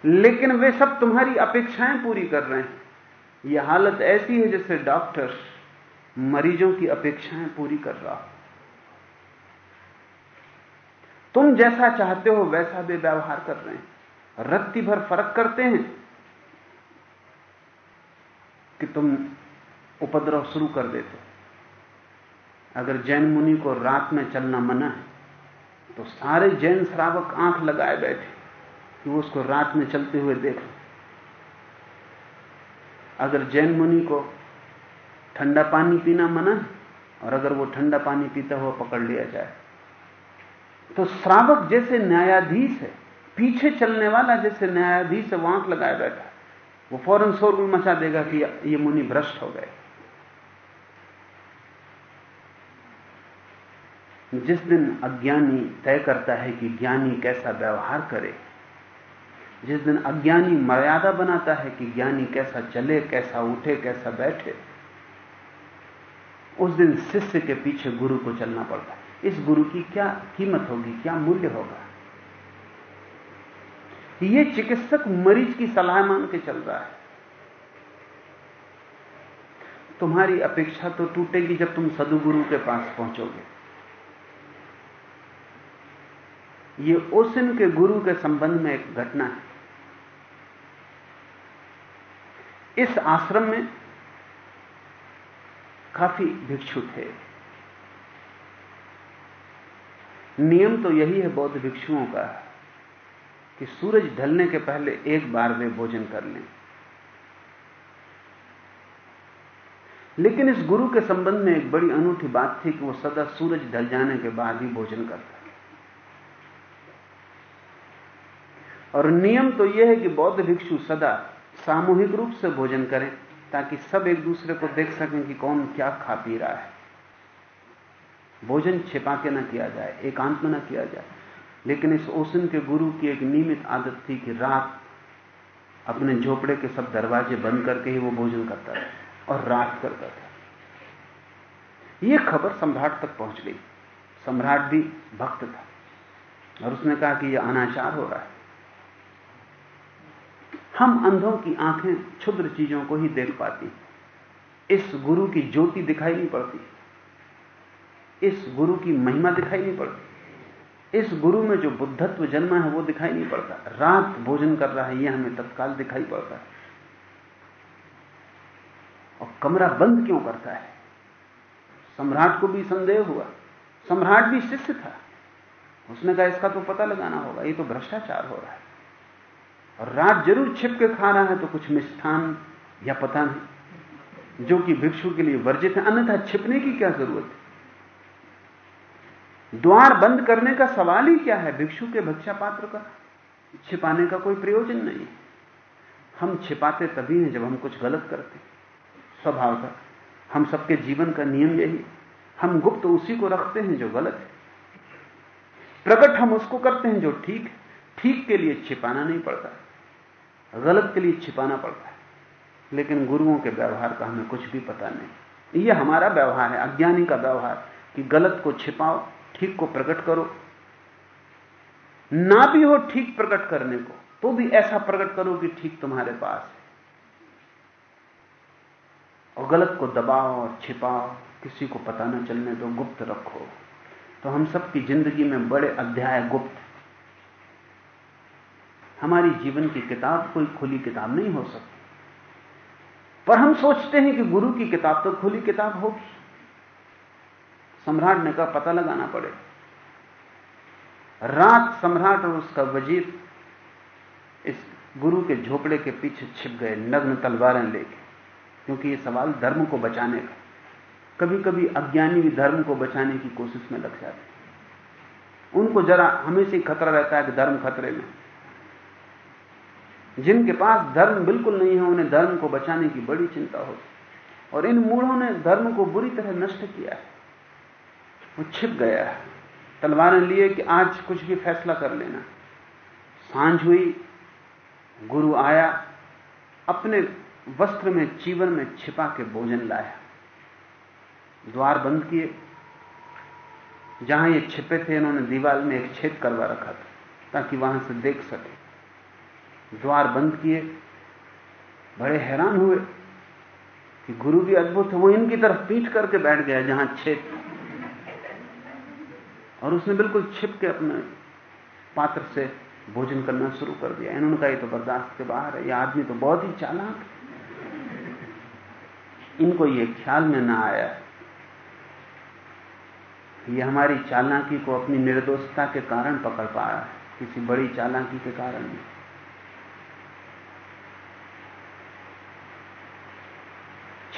लेकिन वे सब तुम्हारी अपेक्षाएँ पूरी कर रहे हैं। यह हालत ऐसी है जैसे डॉक्टर मरीजों की अपेक्षाएँ पूरी कर रहा हो। तुम जैसा चाहते हो वैसा वे व्यवहार कर रहे हैं। रत्ती भर फ़र्क करते हैं कि तुम उपद्रव शुरू कर देते अगर जैन मुनि को रात में चलना मना है तो सारे जैन श्रावक आँख लगाए बैठे। कि वो उसको रात में चलते हुए देख अगर जैन मुनि को ठंडा पानी पीना मना और अगर वो ठंडा पानी पीता हुआ पकड़ लिया जाए तो श्रावक जैसे न्यायाधीश है, पीछे चलने वाला जैसे न्यायाधीश है वो आँख लगाए बैठा वो फ़ौरन शोरगुल मचा देगा कि ये मुनि भ्रष्ट हो गए। जिस दिन अज्ञानी तय करता है कि ज्ञानी कैसा व्यवहार करे जिस दिन अज्ञानी मर्यादा बनाता है कि ज्ञानी कैसा चले, कैसा उठे, कैसा बैठे, उस दिन शिष्य के पीछे गुरु को चलना पड़ता है। इस गुरु की क्या कीमत होगी, क्या मूल्य होगा? ये चिकित्सक मरीज़ की सलाह मान के चल रहा है। तुम्हारी अपेक्षा तो टूटेगी जब तुम सदुगुरु के पास पहुंचोगे। ये ओसिन के गुरु के संबंध में एक घटना है। इस आश्रम में काफ़ी भिक्षु थे नियम तो यही है बौद्ध भिक्षुओं का कि सूरज ढलने के पहले एक बार वे भोजन कर लें। लेकिन इस गुरु के संबंध में एक बड़ी अनूठी बात थी कि वो सदा सूरज ढल जाने के बाद ही भोजन करता और नियम तो यह है कि बौद्ध भिक्षु सदा सामूहिक रूप से भोजन करें, ताकि सब एक दूसरे को देख सकें कि कौन क्या खा पी रहा है। भोजन छिपा के ना किया जाए, एकांत में ना किया जाए। लेकिन इस ओसन के गुरु की एक नियमित आदत थी कि रात अपने झोपड़े के सब दरवाजे बंद करके ही वो भोजन करता था और रात करता था। यह खबर सम्राट तक पहुँच गई। सम्राट भी भक्त था और उसने कहा कि यह अनाचार हो रहा है। हम अंधों की आँखें क्षुद्र चीज़ों को ही देख पाती इस गुरु की ज्योति दिखाई नहीं पड़ती। इस गुरु की महिमा दिखाई नहीं पड़ती। इस गुरु में जो बुद्धत्व जन्मा है, वो दिखाई नहीं पड़ता। रात भोजन कर रहा है यह हमें तत्काल दिखाई पड़ता है। और कमरा बंद क्यों करता है? सम्राट को भी संदेह हुआ। सम्राट भी शिष्य था। उसने कहा, इसका तो पता लगाना होगा, ये तो भ्रष्टाचार हो रहा है। और रात ज़रूर छिप के खा रहा है तो कुछ मिष्ठान या पता नहीं, जो कि भिक्षु के लिए वर्जित है, अन्यथा छिपने की क्या ज़रूरत है? द्वार बंद करने का सवाल ही क्या है? भिक्षु के भक्षा पात्र का छिपाने का कोई प्रयोजन नहीं हम छिपाते तभी हैं जब हम कुछ गलत करते स्वभाव का, हम सबके जीवन का नियम यही हम गुप्त उसी को रखते हैं जो गलत है। प्रकट हम उसको करते हैं जो ठीक ठीक के लिए छिपाना नहीं पड़ता। गलत के लिए छिपाना पड़ता है। लेकिन गुरुओं के व्यवहार का हमें कुछ भी पता नहीं। यह हमारा व्यवहार है, अज्ञानी का व्यवहार, कि गलत को छिपाओ, ठीक को प्रकट करो। ना भी हो ठीक प्रकट करने को तो भी ऐसा प्रकट करो कि ठीक तुम्हारे पास है। और गलत को दबाओ और छिपाओ, किसी को पता न चलने दो, गुप्त रखो। तो हम सबकी ज़िंदगी में बड़े अध्याय गुप्त हमारी जीवन की किताब, कोई खुली किताब नहीं हो सकती। पर हम सोचते हैं कि गुरु की किताब तो खुली किताब होगी। सम्राट ने कहा, पता लगाना पड़े रात सम्राट और उसका वज़ीर इस गुरु के झोपड़े के पीछे छिप गए, नग्न तलवारें लेके। क्योंकि यह सवाल धर्म को बचाने का। कभी कभी अज्ञानी भी धर्म को बचाने की कोशिश में लग जाते उनको जरा हमेशा ही खतरा रहता है कि धर्म खतरे में जिनके पास धर्म बिल्कुल नहीं है, उन्हें धर्म को बचाने की बड़ी चिंता होती और इन मूढ़ों ने धर्म को बुरी तरह नष्ट किया है। वो छिप गया है। तलवारें लिए कि आज कुछ भी फैसला कर लेना। साँझ हुई, गुरु आया, अपने वस्त्र में, जीवन में छिपा के भोजन लाया। द्वार बंद किए। जहाँ ये छिपे थे, इन्होंने दीवार में एक छेद करवा रखा था, ताकि वहाँ से देख सके। द्वार बंद किए। बड़े हैरान हुए कि गुरु भी अद्भुत है। वो इनकी तरफ़ पीट करके बैठ गया जहाँ छेद और उसने बिल्कुल छिप के अपने पात्र से भोजन करना शुरू कर दिया। इन्होंने कहा, ये तो बर्दाश्त के बाहर है। ये आदमी तो बहुत ही चालाक है। इनको ये ख्याल में ना आया ये हमारी चालाकी को अपनी निर्दोषता के कारण पकड़ पाया किसी बड़ी चालाकी के कारण नहीं।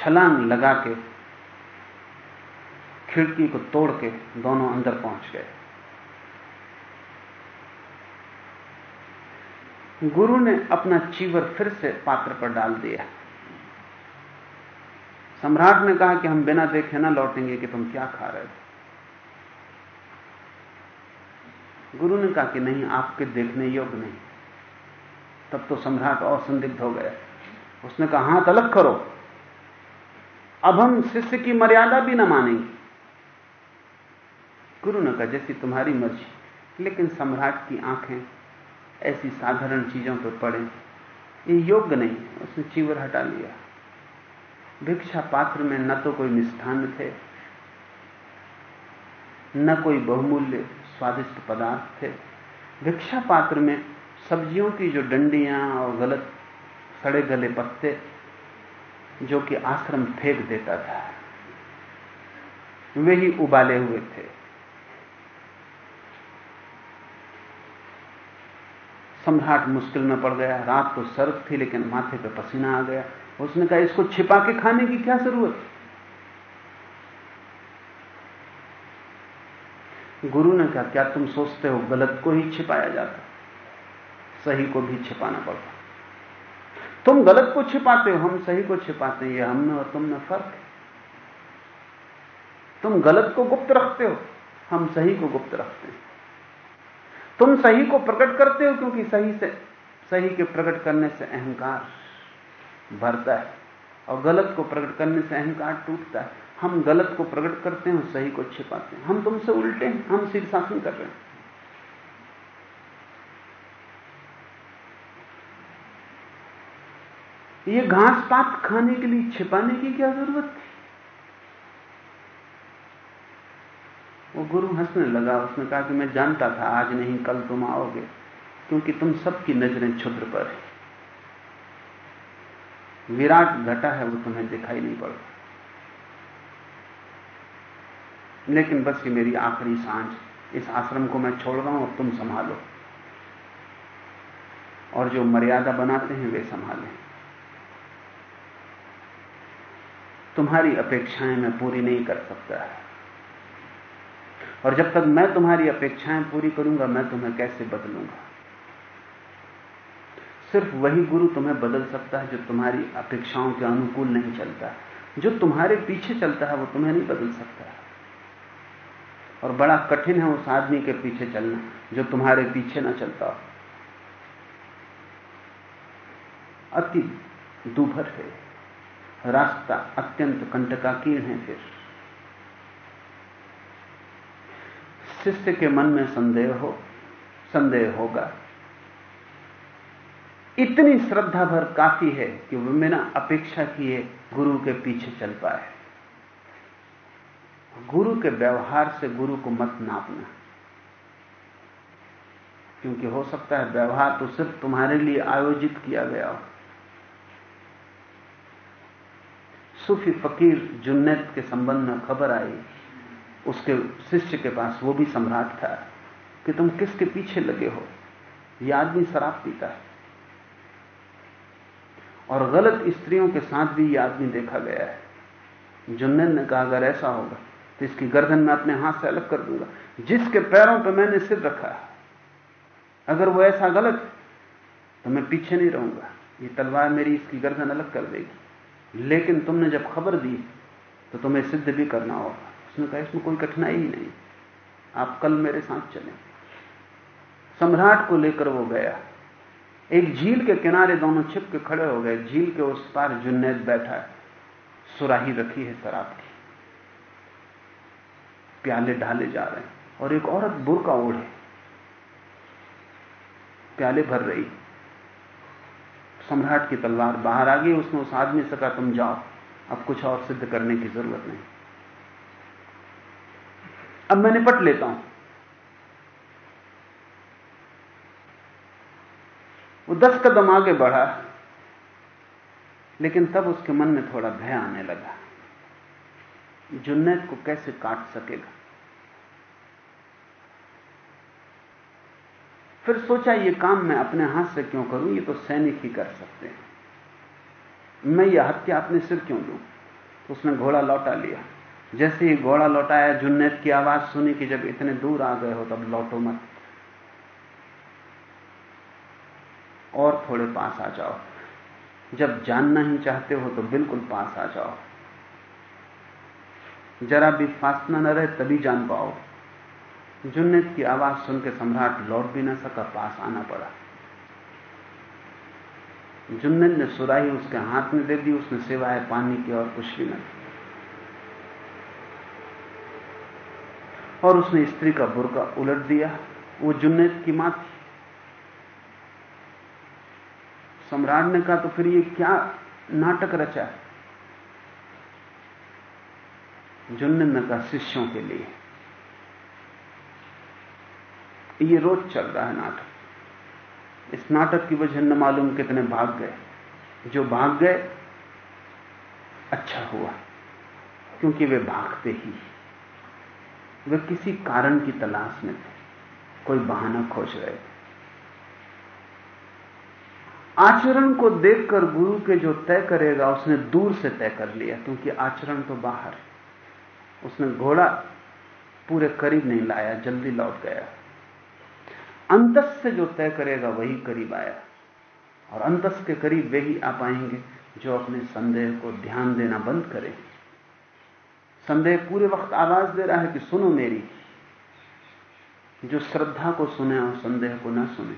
छलांग लगा के, खिड़की को तोड़ के दोनों अंदर पहुँच गए। गुरु ने अपना चीवर फिर से पात्र पर डाल दिया। सम्राट ने कहा कि हम बिना देखे ना लौटेंगे कि तुम क्या खा रहे हो। गुरु ने कहा कि नहीं, आपके देखने योग्य नहीं। तब तो सम्राट और संदिग्ध हो गया उसने कहा, हाथ अलग करो। अब हम शिष्य की मर्यादा भी ना मानेंगे। गुरु ने कहा, जैसी तुम्हारी मर्ज़ी, लेकिन सम्राट की आँखें ऐसी साधारण चीज़ों पर पड़े। ये योग्य नहीं, उसने चीवर हटा लिया। भिक्षा पात्र में न तो कोई मिष्ठान थे न कोई बहुमूल्य स्वादिष्ट पदार्थ थे भिक्षा पात्र में सब्जियों की जो डंडियाँ और गलत सड़े गले पत्ते जो कि आश्रम फेंक देता था। वे ही उबाले हुए थे। सम्राट मुश्किल में पड़ गया। रात को सर्द थी, लेकिन माथे पे पसीना आ गया। उसने कहा, इसको छिपा के खाने की क्या ज़रूरत? गुरु ने कहा, क्या तुम सोचते हो गलत को ही छिपाया जाता? सही को भी छिपाना पड़ता। तुम गलत को छिपाते हो, हम सही को छिपाते हैं, ये हम में और तुम में फ़र्क है। तुम गलत को गुप्त रखते हो, हम सही को गुप्त रखते हैं। तुम सही को प्रकट करते हो क्योंकि सही से, सही के प्रकट करने से अहंकार भरता है और गलत को प्रकट करने से अहंकार टूटता है। हम गलत को प्रकट करते हैं सही को छिपाते हैं। हम तुमसे उल्टे हैं, हम शीर्षासन कर रहे हैं। ये घास पात खाने के लिए छिपाने की क्या ज़रूरत थी? वो गुरु हंसने लगा, उसने कहा कि मैं जानता था, आज नहीं, कल तुम आओगे, क्योंकि तुम सबकी नज़रें क्षुद्र पर है। विराट घटा है, वो तुम्हें दिखाई नहीं पड़ता। लेकिन बस ये मेरी आखिरी साँझ इस आश्रम को मैं छोड़ रहा हूँ और तुम संभालो। और जो मर्यादा बनाते हैं, वे संभालें। तुम्हारी अपेक्षाएँ मैं पूरी नहीं कर सकता और जब तक मैं तुम्हारी अपेक्षाएँ पूरी करूँगा, मैं तुम्हें कैसे बदलूँगा? सिर्फ़ वही गुरु तुम्हें बदल सकता है जो तुम्हारी अपेक्षाओं के अनुकूल नहीं चलता। जो तुम्हारे पीछे चलता है, वो तुम्हें नहीं बदल सकता और बड़ा कठिन है उस आदमी के पीछे चलना, जो तुम्हारे पीछे ना चलता अति दुभर है। रास्ता अत्यंत कंटकाकीर्ण है फिर। शिष्य के मन में संदेह हो, संदेह होगा। इतनी श्रद्धा भर काफ़ी है कि वह बिना अपेक्षा किए गुरु के पीछे चल पाए। गुरु के व्यवहार से गुरु को मत नापना। क्योंकि हो सकता है व्यवहार तो सिर्फ़ तुम्हारे लिए आयोजित किया गया हो। सूफी फकीर जुन्नत के संबंध में खबर आई, उसके शिष्य के पास वो भी सम्राट था कि तुम किसके पीछे लगे हो? यह आदमी शराब पीता है। और गलत स्त्रियों के साथ भी यह आदमी देखा गया है। जुन्नन ने कहा, अगर ऐसा होगा तो इसकी गर्दन में अपने हाथ से अलग कर दूँगा, जिसके पैरों पर मैंने सिर रखा है। अगर वो ऐसा गलत तो मैं पीछे नहीं रहूँगा। ये तलवार मेरी इसकी गर्दन अलग कर देगी। लेकिन तुमने जब खबर दी तो तुम्हें सिद्ध भी करना होगा। उसने कहा, इसमें कोई कठिनाई ही नहीं। आप कल मेरे साथ चलें। सम्राट को लेकर वो गया। एक झील के किनारे दोनों छिप के खड़े हो गए। झील के उस पार जुन्नैद बैठा है। सुराही रखी है शराब की। प्याले ढाले जा रहे हैं। और एक औरत बुरका ओढ़े। प्याले भर रही। सम्राट की तलवार बाहर आ गई, उसने उस आदमी से कहा, तुम जाओ, अब कुछ और सिद्ध करने की ज़रूरत नहीं। अब मैं निपट लेता हूँ। वो दस कदम आगे बढ़ा, लेकिन तब उसके मन में थोड़ा भय आने लगा। जुन्नैद को कैसे काट सकेगा? फिर सोचा, ये काम मैं अपने हाथ से क्यों करूँ? ये तो सैनिक ही कर सकते हैं। मैं यह हत्या अपने सिर क्यों लूँ तो उसने घोड़ा लौटा लिया। जैसे ही घोड़ा लौटाया जुन्नैद की आवाज़ सुनी कि जब इतने दूर आ गए हो, तब लौटो मत। और थोड़े पास आ जाओ। जब जानना ही चाहते हो तो बिल्कुल पास आ जाओ। जरा भी फासना न रहे, तभी जान पाओ। जुन्नत की आवाज़ सुनकर सम्राट लौट भी ना सका, पास आना पड़ा। जुन्नत ने सुराही उसके हाथ में दे दी, उसने सिवाय पानी की और कुछ भी नहीं और उसने स्त्री का बुरका उलट दिया, वो जुन्नत की माँ थी। सम्राट ने कहा तो फिर ये क्या नाटक रचा? है जुन्नत ने कहा, शिष्यों के लिए। ये रोज चल रहा है नाटक। इस नाटक की वजह न मालूम कितने भाग गए। जो भाग गए अच्छा हुआ, क्योंकि वे भागते ही। वे किसी कारण की तलाश में थे। कोई बहाना खोज रहे थे। आचरण को देखकर गुरु के जो तय करेगा, उसने दूर से तय कर लिया, क्योंकि आचरण तो बाहर है। उसने घोड़ा पूरे करीब नहीं लाया, जल्दी लौट गया। अंतस से जो तय करेगा वही करीब आया। और अंतस के करीब वे ही आ पाएँगे जो अपने संदेह को ध्यान देना बंद करें। संदेह पूरे वक्त आवाज़ दे रहा है कि सुनो मेरी। जो श्रद्धा को सुने और संदेह को ना सुने।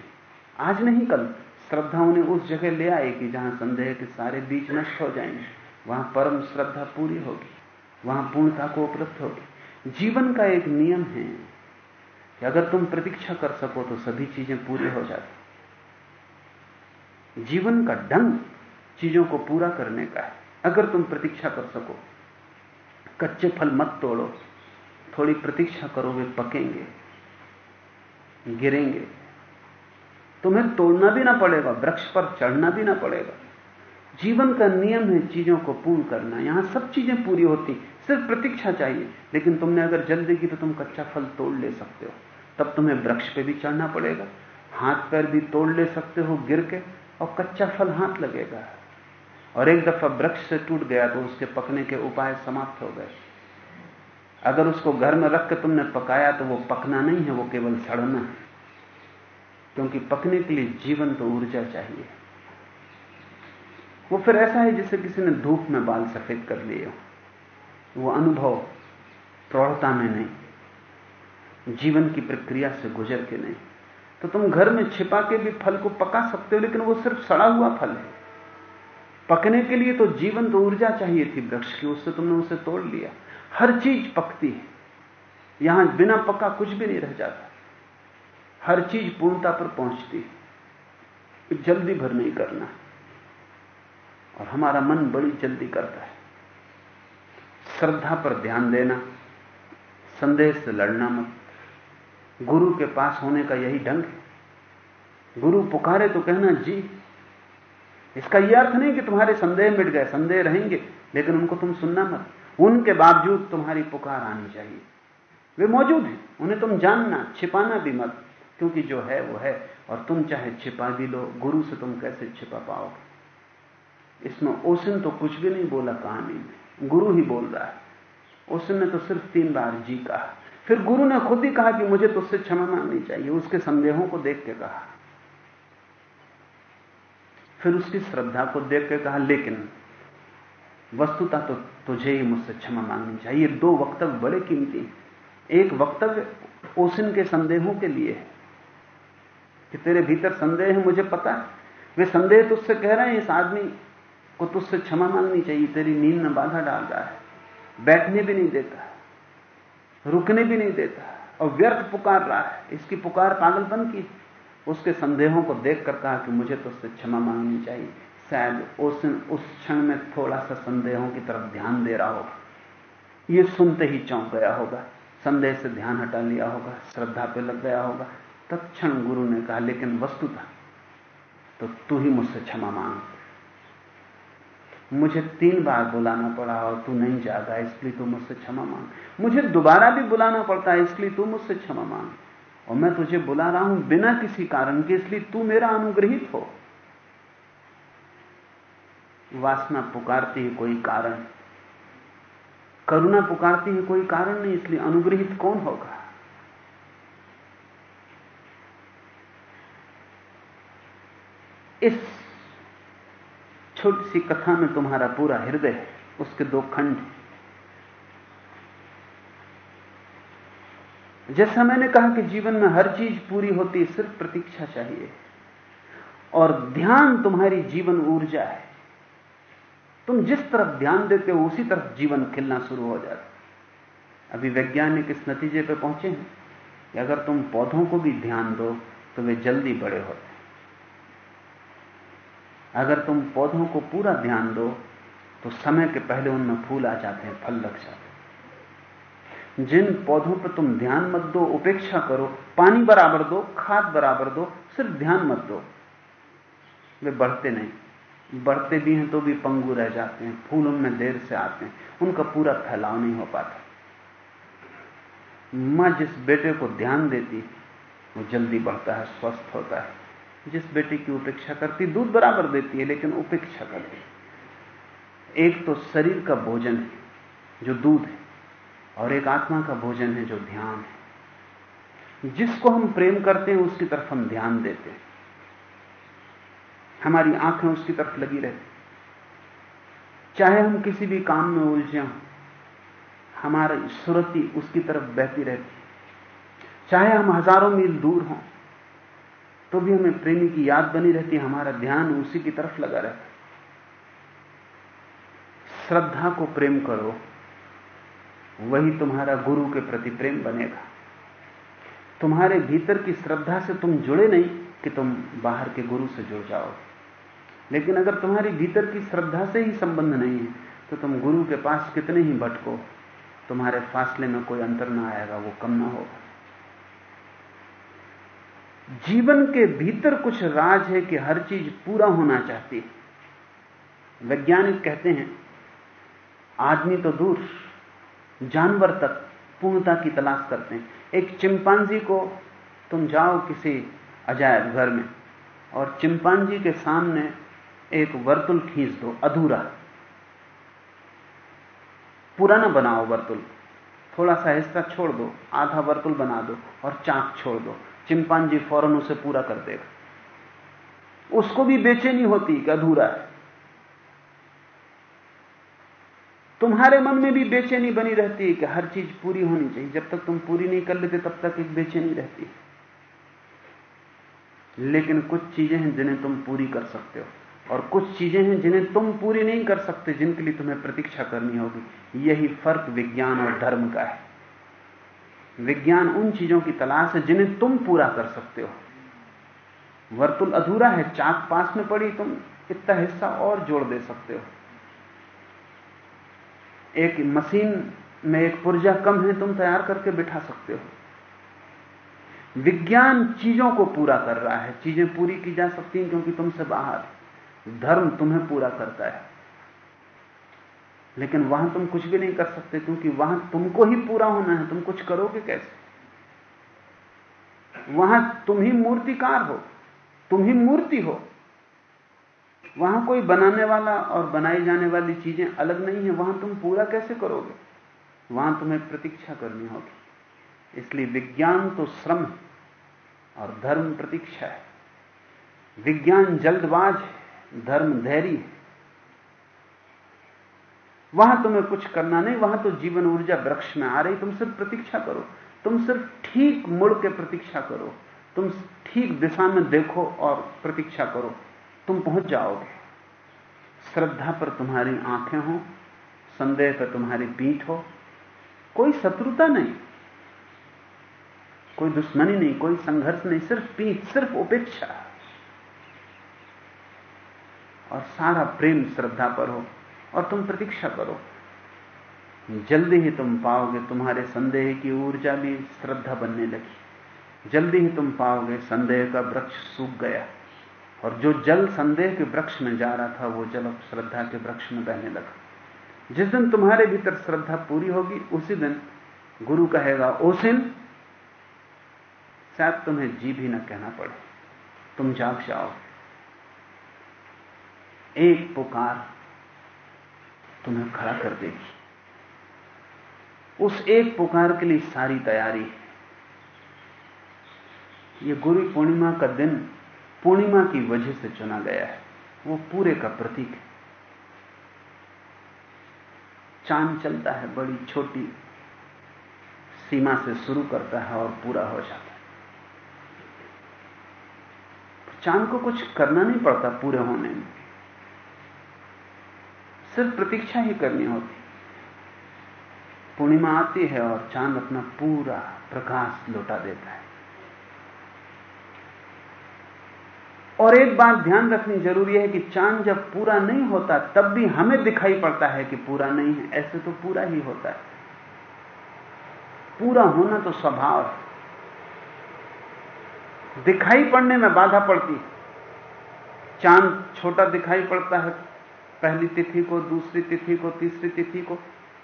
आज नहीं कल, श्रद्धा उन्हें उस जगह ले आएगी जहाँ संदेह के सारे बीच नष्ट हो जाएँगे। वहाँ परम श्रद्धा पूरी होगी। वहाँ पूर्णता को उपलब्ध होगी। जीवन का एक नियम है। कि अगर तुम प्रतीक्षा कर सको तो सभी चीज़ें पूरी हो जाती। जीवन का ढंग चीज़ों को पूरा करने का है। अगर तुम प्रतीक्षा कर सको, कच्चे फल मत तोड़ो, थोड़ी प्रतीक्षा करो वे पकेंगे, गिरेंगे तुम्हें तोड़ना भी ना पड़ेगा, वृक्ष पर चढ़ना भी ना पड़ेगा। जीवन का नियम है चीज़ों को पूर्ण करना। यहाँ सब चीज़ें पूरी होती, सिर्फ़ प्रतीक्षा चाहिए। लेकिन तुमने अगर जल्दी की तो तुम कच्चा फल तोड़ ले सकते हो। तब तुम्हें वृक्ष पे भी चढ़ना पड़ेगा। हाथ पैर भी तोड़ ले सकते हो गिर के, और कच्चा फल हाथ लगेगा। और एक दफ़ा वृक्ष से टूट गया तो उसके पकने के उपाय समाप्त हो गए। अगर उसको घर में रख के तुमने पकाया तो वो पकना नहीं है, वो केवल सड़ना है। क्योंकि पकने के लिए जीवन तो ऊर्जा चाहिए। वो फिर ऐसा है जैसे किसी ने धूप में बाल सफ़ेद कर लिए हो। वो अनुभव प्रौढ़ता में नहीं। जीवन की प्रक्रिया से गुजर के नहीं। तो तुम घर में छिपा के भी फल को पका सकते हो, लेकिन वो सिर्फ़ सड़ा हुआ फल है। पकने के लिए तो जीवन तो ऊर्जा चाहिए थी वृक्ष की, उससे तुमने उसे तोड़ लिया। हर चीज़ पकती है। यहाँ बिना पका कुछ भी नहीं रह जाता। हर चीज़ पूर्णता पर पहुँचती है। जल्दी भर नहीं करना। और हमारा मन बड़ी जल्दी करता है। श्रद्धा पर ध्यान देना, संदेह से लड़ना मत। गुरु के पास होने का यही ढंग है। गुरु पुकारे तो कहना, जी, इसका यह अर्थ नहीं कि तुम्हारे संदेह मिट गए, संदेह रहेंगे, लेकिन उनको तुम सुनना मत। उनके बावजूद तुम्हारी पुकार आनी चाहिए। वे मौजूद हैं, उन्हें तुम जानना, छिपाना भी मत, क्योंकि जो है, वो है, और तुम चाहे छिपा भी लो, गुरु से तुम कैसे छिपा पाओगे? इसमें ओसिन तो कुछ भी नहीं बोला, कहानी में। गुरु ही बोल रहा है। ओसिन ने तो सिर्फ़ तीन बार जी कहा। फिर गुरु ने खुद ही कहा कि मुझे तुझसे क्षमा मांगनी चाहिए। उसके संदेहों को देख के कहा। फिर उसकी श्रद्धा को देख के कहा, लेकिन वस्तुता तो तुझे ही मुझसे क्षमा मांगनी चाहिए। दो वक्तव्य बड़े कीमती एक वक्तव्य ओसिन के संदेहों के लिए है कि तेरे भीतर संदेह है, मुझे पता है। वे संदेह तुझसे कह रहे हैं, इस आदमी को तुझसे क्षमा मांगनी चाहिए। तेरी नींद में बाधा डाल रहा है। बैठने भी नहीं देता। रुकने भी नहीं देता। और व्यर्थ पुकार रहा है। इसकी पुकार पागलपन की उसके संदेहों को देख कर कहा कि मुझे तो उससे क्षमा मांगनी चाहिए। शायद उस उस क्षण में थोड़ा सा संदेहों की तरफ़ ध्यान दे रहा होगा। ये सुनते ही चौंक गया होगा। संदेह से ध्यान हटा लिया होगा। श्रद्धा पे लग गया होगा। तत्क्षण गुरु ने कहा, लेकिन वस्तु था तो तू ही मुझसे क्षमा मांग। मुझे तीन बार बुलाना पड़ा और तू नहीं जागा, इसलिए तू मुझसे क्षमा मांग। मुझे दोबारा भी बुलाना पड़ता है, इसलिए तू मुझसे क्षमा मांग। और मैं तुझे बुला रहा हूँ बिना किसी कारण के, इसलिए तू मेरा अनुग्रहित हो। वासना पुकारती है कोई कारण, करुणा पुकारती है कोई कारण नहीं, इसलिए अनुग्रहित कौन होगा? इस छोटी सी कथा में तुम्हारा पूरा हृदय है उसके दो खंड। जैसा मैंने कहा कि जीवन में हर चीज़ पूरी होती सिर्फ़ प्रतीक्षा चाहिए। और ध्यान तुम्हारी जीवन ऊर्जा है। तुम जिस तरफ़ ध्यान देते हो, उसी तरफ़ जीवन खिलना शुरू हो जाता अभी वैज्ञानिक इस नतीजे पर पहुँचे हैं कि अगर तुम पौधों को भी ध्यान दो तो वे जल्दी बड़े होते अगर तुम पौधों को पूरा ध्यान दो तो समय के पहले उनमें फूल आ जाते हैं, फल लग जाते हैं। जिन पौधों पर तुम ध्यान मत दो, उपेक्षा करो, पानी बराबर दो, खाद बराबर दो, सिर्फ़ ध्यान मत दो। वे बढ़ते नहीं। बढ़ते भी हैं तो भी पंगु रह जाते हैं, फूल उनमें देर से आते हैं, उनका पूरा फैलाव नहीं हो पाता। माँ जिस बेटे को ध्यान देती, वो जल्दी बढ़ता है, स्वस्थ होता है। जिस बेटी की उपेक्षा करती, दूध बराबर देती है, लेकिन उपेक्षा करती है। एक तो शरीर का भोजन है, जो दूध है, और एक आत्मा का भोजन है, जो ध्यान है। जिसको हम प्रेम करते हैं, उसकी तरफ़ हम ध्यान देते हैं। हमारी आँखें उसकी तरफ़ लगी रहती चाहे हम किसी भी काम में उलझे हों, हमारी सुरति उसकी तरफ़ बहती रहती चाहे हम हज़ारों मील दूर हों तो भी हमें प्रेमी की याद बनी रहती है, हमारा ध्यान उसी की तरफ़ लगा रहता है। श्रद्धा को प्रेम करो, वही तुम्हारा गुरु के प्रति प्रेम बनेगा। तुम्हारे भीतर की श्रद्धा से तुम जुड़े नहीं कि तुम बाहर के गुरु से जुड़ जाओ। लेकिन अगर तुम्हारी भीतर की श्रद्धा से ही संबंध नहीं है तो तुम गुरु के पास कितने ही भटको, तुम्हारे फासले में कोई अंतर ना आएगा, वो कम ना होगा। जीवन के भीतर कुछ राज है कि हर चीज़ पूरा होना चाहती है। वैज्ञानिक कहते हैं, आदमी तो दूर, जानवर तक पूर्णता की तलाश करते हैं। एक चिंपांजी को तुम जाओ किसी अजायब घर में और चिंपांजी के सामने एक वर्तुल खींच दो, अधूरा। पूरा ना बनाओ वर्तुल, थोड़ा सा हिस्सा छोड़ दो, आधा वर्तुल बना दो और चाक छोड़ दो। चिंपांजी फ़ौरन उसे पूरा कर देगा। उसको भी बेचैनी होती कि अधूरा है। तुम्हारे मन में भी बेचैनी बनी रहती है कि हर चीज़ पूरी होनी चाहिए। जब तक तुम पूरी नहीं कर लेते, तब तक एक बेचैनी रहती है। लेकिन कुछ चीज़ें हैं जिन्हें तुम पूरी कर सकते हो। और कुछ चीज़ें हैं जिन्हें तुम पूरी नहीं कर सकते, जिनके लिए तुम्हें प्रतीक्षा करनी होगी। यही फ़र्क विज्ञान और धर्म का है। विज्ञान उन चीज़ों की तलाश है जिन्हें तुम पूरा कर सकते हो। वर्तुल अधूरा है, चाक पास में पड़ी तुम, इतना हिस्सा और जोड़ दे सकते हो। एक मशीन में एक पुर्जा कम है, तुम तैयार करके बिठा सकते हो। विज्ञान चीज़ों को पूरा कर रहा है, चीज़ें पूरी की जा सकती हैं क्योंकि तुमसे बाहर धर्म तुम्हें पूरा करता है। लेकिन वहाँ तुम कुछ भी नहीं कर सकते, क्योंकि वहाँ तुमको ही पूरा होना है। तुम कुछ करोगे कैसे? वहाँ तुम ही मूर्तिकार हो, तुम ही मूर्ति हो। वहाँ कोई बनाने वाला और बनाई जाने वाली चीज़ें अलग नहीं है। वहाँ तुम पूरा कैसे करोगे? वहाँ तुम्हें प्रतीक्षा करनी होगी। इसलिए विज्ञान तो श्रम है और धर्म प्रतीक्षा है। विज्ञान जल्दबाज है, धर्म धैर्य है। वहाँ तुम्हें कुछ करना नहीं, वहाँ तो जीवन ऊर्जा वृक्ष में आ रही, तुम सिर्फ़ प्रतीक्षा करो। तुम सिर्फ़ ठीक मुड़ के प्रतीक्षा करो। तुम ठीक दिशा में देखो और प्रतीक्षा करो। तुम पहुँच जाओगे। श्रद्धा पर तुम्हारी आँखें हो, संदेह पर तुम्हारी पीठ हो। कोई शत्रुता नहीं, कोई दुश्मनी नहीं, कोई संघर्ष नहीं, सिर्फ़ पीठ, सिर्फ़ उपेक्षा। और सारा प्रेम श्रद्धा पर हो। और तुम प्रतीक्षा करो। जल्दी ही तुम पाओगे तुम्हारे संदेह की ऊर्जा भी श्रद्धा बनने लगी। जल्दी ही तुम पाओगे संदेह का वृक्ष सूख गया। और जो जल संदेह के वृक्ष में जा रहा था, वो जल अब श्रद्धा के वृक्ष में बहने लगा। जिस दिन तुम्हारे भीतर श्रद्धा पूरी होगी, उसी दिन गुरु कहेगा ओसिन शायद तुम्हें जी भी न कहना पड़े। तुम जाग जाओ। एक पुकार तुम्हें खड़ा कर देगी। उस एक पुकार के लिए सारी तैयारी है। यह गुरु पूर्णिमा का दिन पूर्णिमा की वजह से चुना गया है। वो पूरे का प्रतीक है। चाँद चलता है बड़ी छोटी सीमा से शुरू करता है और पूरा हो जाता है। चाँद को कुछ करना नहीं पड़ता पूरे होने में। सिर्फ़ प्रतीक्षा ही करनी होती। पूर्णिमा आती है और चाँद अपना पूरा प्रकाश लौटा देता है। और एक बात ध्यान रखनी ज़रूरी है कि चाँद जब पूरा नहीं होता, तब भी हमें दिखाई पड़ता है कि पूरा नहीं है। ऐसे तो पूरा ही होता है। पूरा होना तो स्वभाव है। दिखाई पड़ने में बाधा पड़ती है। चाँद छोटा दिखाई पड़ता है। पहली तिथि को, दूसरी तिथि को, तीसरी तिथि को,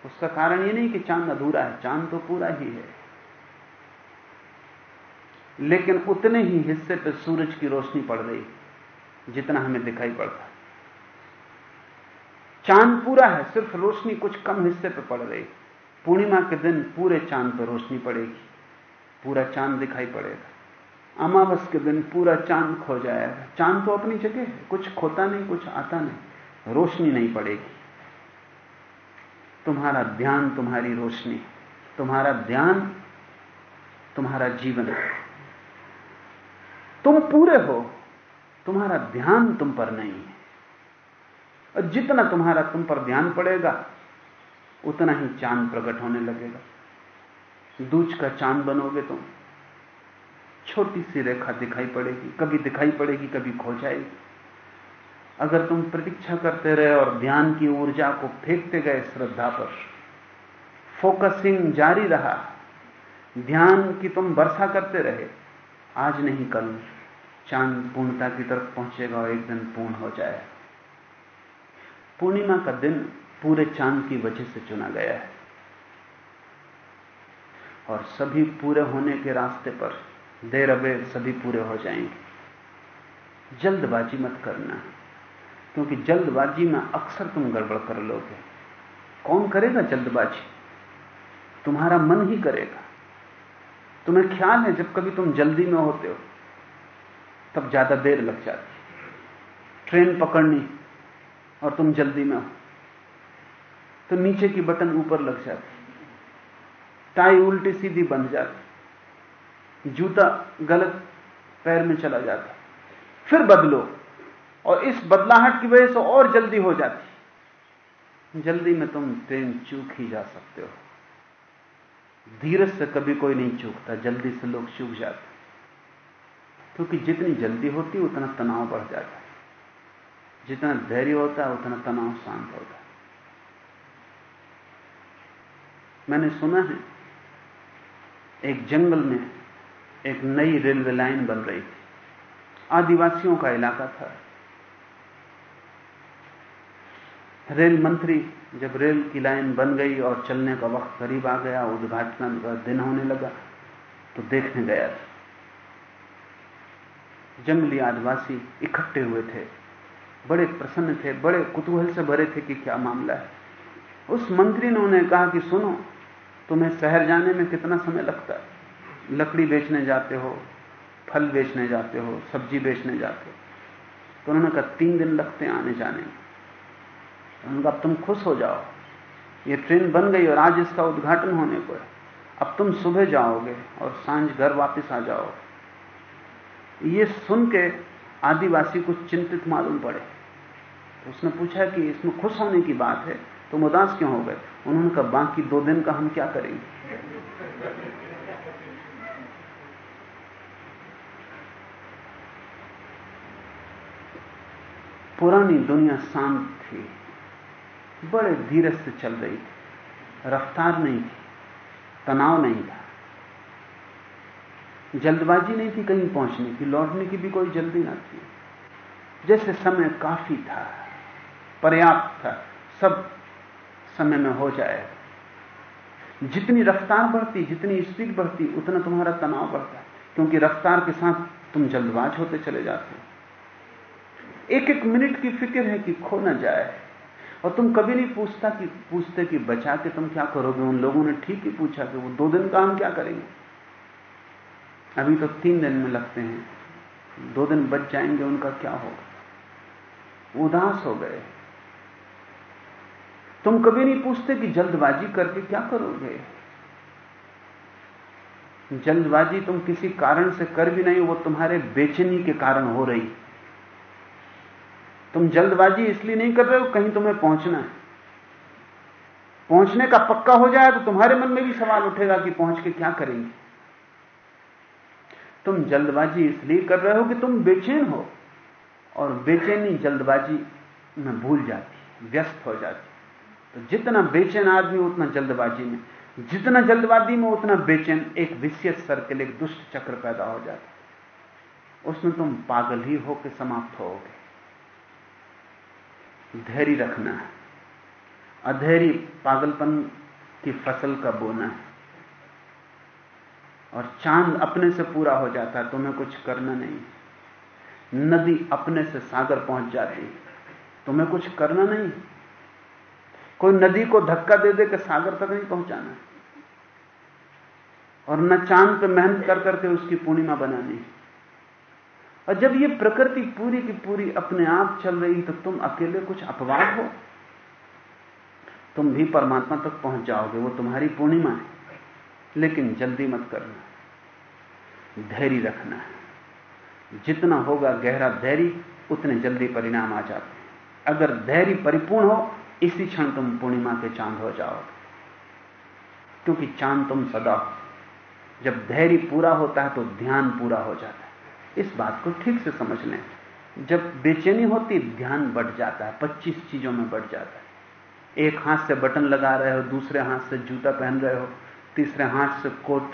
उसका कारण ये नहीं कि चाँद अधूरा है, चाँद तो पूरा ही है। लेकिन उतने ही हिस्से पर सूरज की रोशनी पड़ रही, जितना हमें दिखाई पड़ता। चाँद पूरा है, सिर्फ़ रोशनी कुछ कम हिस्से पर पड़ रही। पूर्णिमा के दिन पूरे चाँद पर रोशनी पड़ेगी, पूरा चाँद दिखाई पड़ेगा। अमावस के दिन पूरा चाँद खो जाएगा। चाँद तो अपनी जगह है, कुछ खोता नहीं, कुछ आता नहीं। रोशनी नहीं पड़ेगी। तुम्हारा ध्यान तुम्हारी रोशनी, तुम्हारा ध्यान तुम्हारा जीवन। तुम पूरे हो, तुम्हारा ध्यान तुम पर नहीं है। और जितना तुम्हारा तुम पर ध्यान पड़ेगा, उतना ही चाँद प्रकट होने लगेगा। दूज का चाँद बनोगे तुम। छोटी सी रेखा दिखाई पड़ेगी, कभी दिखाई पड़ेगी, कभी खो जाएगी। अगर तुम प्रतीक्षा करते रहे और ध्यान की ऊर्जा को फेंकते गए श्रद्धा पर फोकसिंग जारी रहा, ध्यान की तुम वर्षा करते रहे, आज नहीं, कल चाँद पूर्णता की तरफ़ पहुंचेगा और एक दिन पूर्ण हो जाए। पूर्णिमा का दिन पूरे चाँद की वजह से चुना गया है। और सभी पूरे होने के रास्ते पर देर अबेर सभी पूरे हो जाएँगे। जल्दबाजी मत करना। क्योंकि जल्दबाजी में अक्सर तुम गड़बड़ कर लोगे। कौन करेगा जल्दबाजी? तुम्हारा मन ही करेगा। तुम्हें ख्याल है जब कभी तुम जल्दी में होते हो, तब ज़्यादा देर लग जाती ट्रेन पकड़नी और तुम जल्दी में हो तो नीचे की बटन ऊपर लग जाती टाई उल्टी सीधी बंध जाती जूता गलत पैर में चला जाता फिर बदलो। और इस बदलाहट की वजह से और जल्दी हो जाती जल्दी में तुम ट्रेन चूक ही जा सकते हो। धीरज से कभी कोई नहीं चूकता, जल्दी से लोग चूक जाते क्योंकि जितनी जल्दी होती उतना तनाव बढ़ जाता है। जितना धैर्य होता है, उतना तनाव शांत होता है। मैंने सुना है, एक जंगल में एक नई रेलवे लाइन बन रही थी। आदिवासियों का इलाका था। रेल मंत्री, जब रेल की लाइन बन गई और चलने का वक्त करीब आ गया, उद्घाटन का दिन होने लगा तो देखने गया था। जंगली आदिवासी इकट्ठे हुए थे। बड़े प्रसन्न थे, बड़े कुतूहल से भरे थे कि क्या मामला है। उस मंत्री ने उन्हें कहा कि सुनो, तुम्हें शहर जाने में कितना समय लगता है? लकड़ी बेचने जाते हो, फल बेचने जाते हो, सब्ज़ी बेचने जाते हो। तो उन्होंने कहा, तीन दिन लगते आने जाने में। अब तुम खुश हो जाओ। ये ट्रेन बन गई और आज इसका उद्घाटन होने को है अब तुम सुबह जाओगे और साँझ घर वापस आ जाओगे ये सुन के आदिवासी को चिंतित मालूम पड़े। तो उसने पूछा कि इसमें खुश होने की बात है, तुम उदास क्यों हो गए? उन्होंने कहा, बाकी दो दिन का हम क्या करेंगे? पुरानी दुनिया शांत थी। बड़े धीरज से चल रही थी। रफ्तार नहीं थी, तनाव नहीं था। जल्दबाजी नहीं थी कहीं पहुँचने की, लौटने की भी कोई जल्दी ना थी। जैसे समय काफ़ी था, पर्याप्त था, सब समय में हो जाए। जितनी रफ्तार बढ़ती, जितनी स्पीड बढ़ती, उतना तुम्हारा तनाव बढ़ता है क्योंकि रफ्तार के साथ तुम जल्दबाज होते चले जाते हो। एक एक मिनट की फ़िक्र है कि खो ना जाए। और तुम कभी नहीं पूछता कि, पूछते कि बचा के तुम क्या करोगे? उन लोगों ने ठीक ही पूछा कि वो दो दिन का हम क्या करेंगे? अभी तो तीन दिन में लगते हैं। दो दिन बच जाएँगे, उनका क्या होगा? उदास हो गए। तुम कभी नहीं पूछते कि जल्दबाजी करके क्या करोगे? जल्दबाजी तुम किसी कारण से कर भी नहीं, वो तुम्हारे बेचैनी के कारण हो रही। तुम जल्दबाजी इसलिए नहीं कर रहे हो, कहीं तुम्हें पहुँचना है। पहुँचने का पक्का हो जाए तो तुम्हारे मन में भी सवाल उठेगा कि पहुँच के क्या करेंगे। तुम जल्दबाजी इसलिए कर रहे हो कि तुम बेचैन हो, और बेचैनी जल्दबाजी में भूल जाती, व्यस्त हो जाती। तो जितना बेचैन आदमी उतना जल्दबाजी में। जितना जल्दबाजी में, उतना बेचैन, एक विशेष सर्कल एक दुष्ट चक्र पैदा हो जाता। उसमें तुम पागल ही होकर समाप्त होगे। धैर्य रखना है। अधैर्य पागलपन की फ़सल का बोना है। और चाँद अपने से पूरा हो जाता है, तुम्हें कुछ करना नहीं। नदी अपने से सागर पहुँच जाती है। तुम्हें कुछ करना नहीं। कोई नदी को धक्का दे दे कि सागर तक नहीं पहुंचाना। और न चाँद पे मेहनत कर करके उसकी पूर्णिमा बनानी और जब ये प्रकृति पूरी की पूरी अपने आप चल रही तो तुम अकेले कुछ अपवाद हो? तुम भी परमात्मा तक पहुँच जाओगे, वो तुम्हारी पूर्णिमा है। लेकिन जल्दी मत करना। धैर्य रखना। है जितना होगा गहरा धैर्य, उतने जल्दी परिणाम आ जाते हैं। अगर धैर्य परिपूर्ण हो, इसी क्षण तुम पूर्णिमा के चाँद हो जाओगे। क्योंकि चाँद तुम सदा हो। जब धैर्य पूरा होता है तो ध्यान पूरा हो जाता है। इस बात को ठीक से समझ लें। जब बेचैनी होती, ध्यान बढ़ जाता है, पच्चीस चीज़ों में बढ़ जाता है। एक हाथ से बटन लगा रहे हो, दूसरे हाथ से जूता पहन रहे हो, तीसरे हाथ से कोट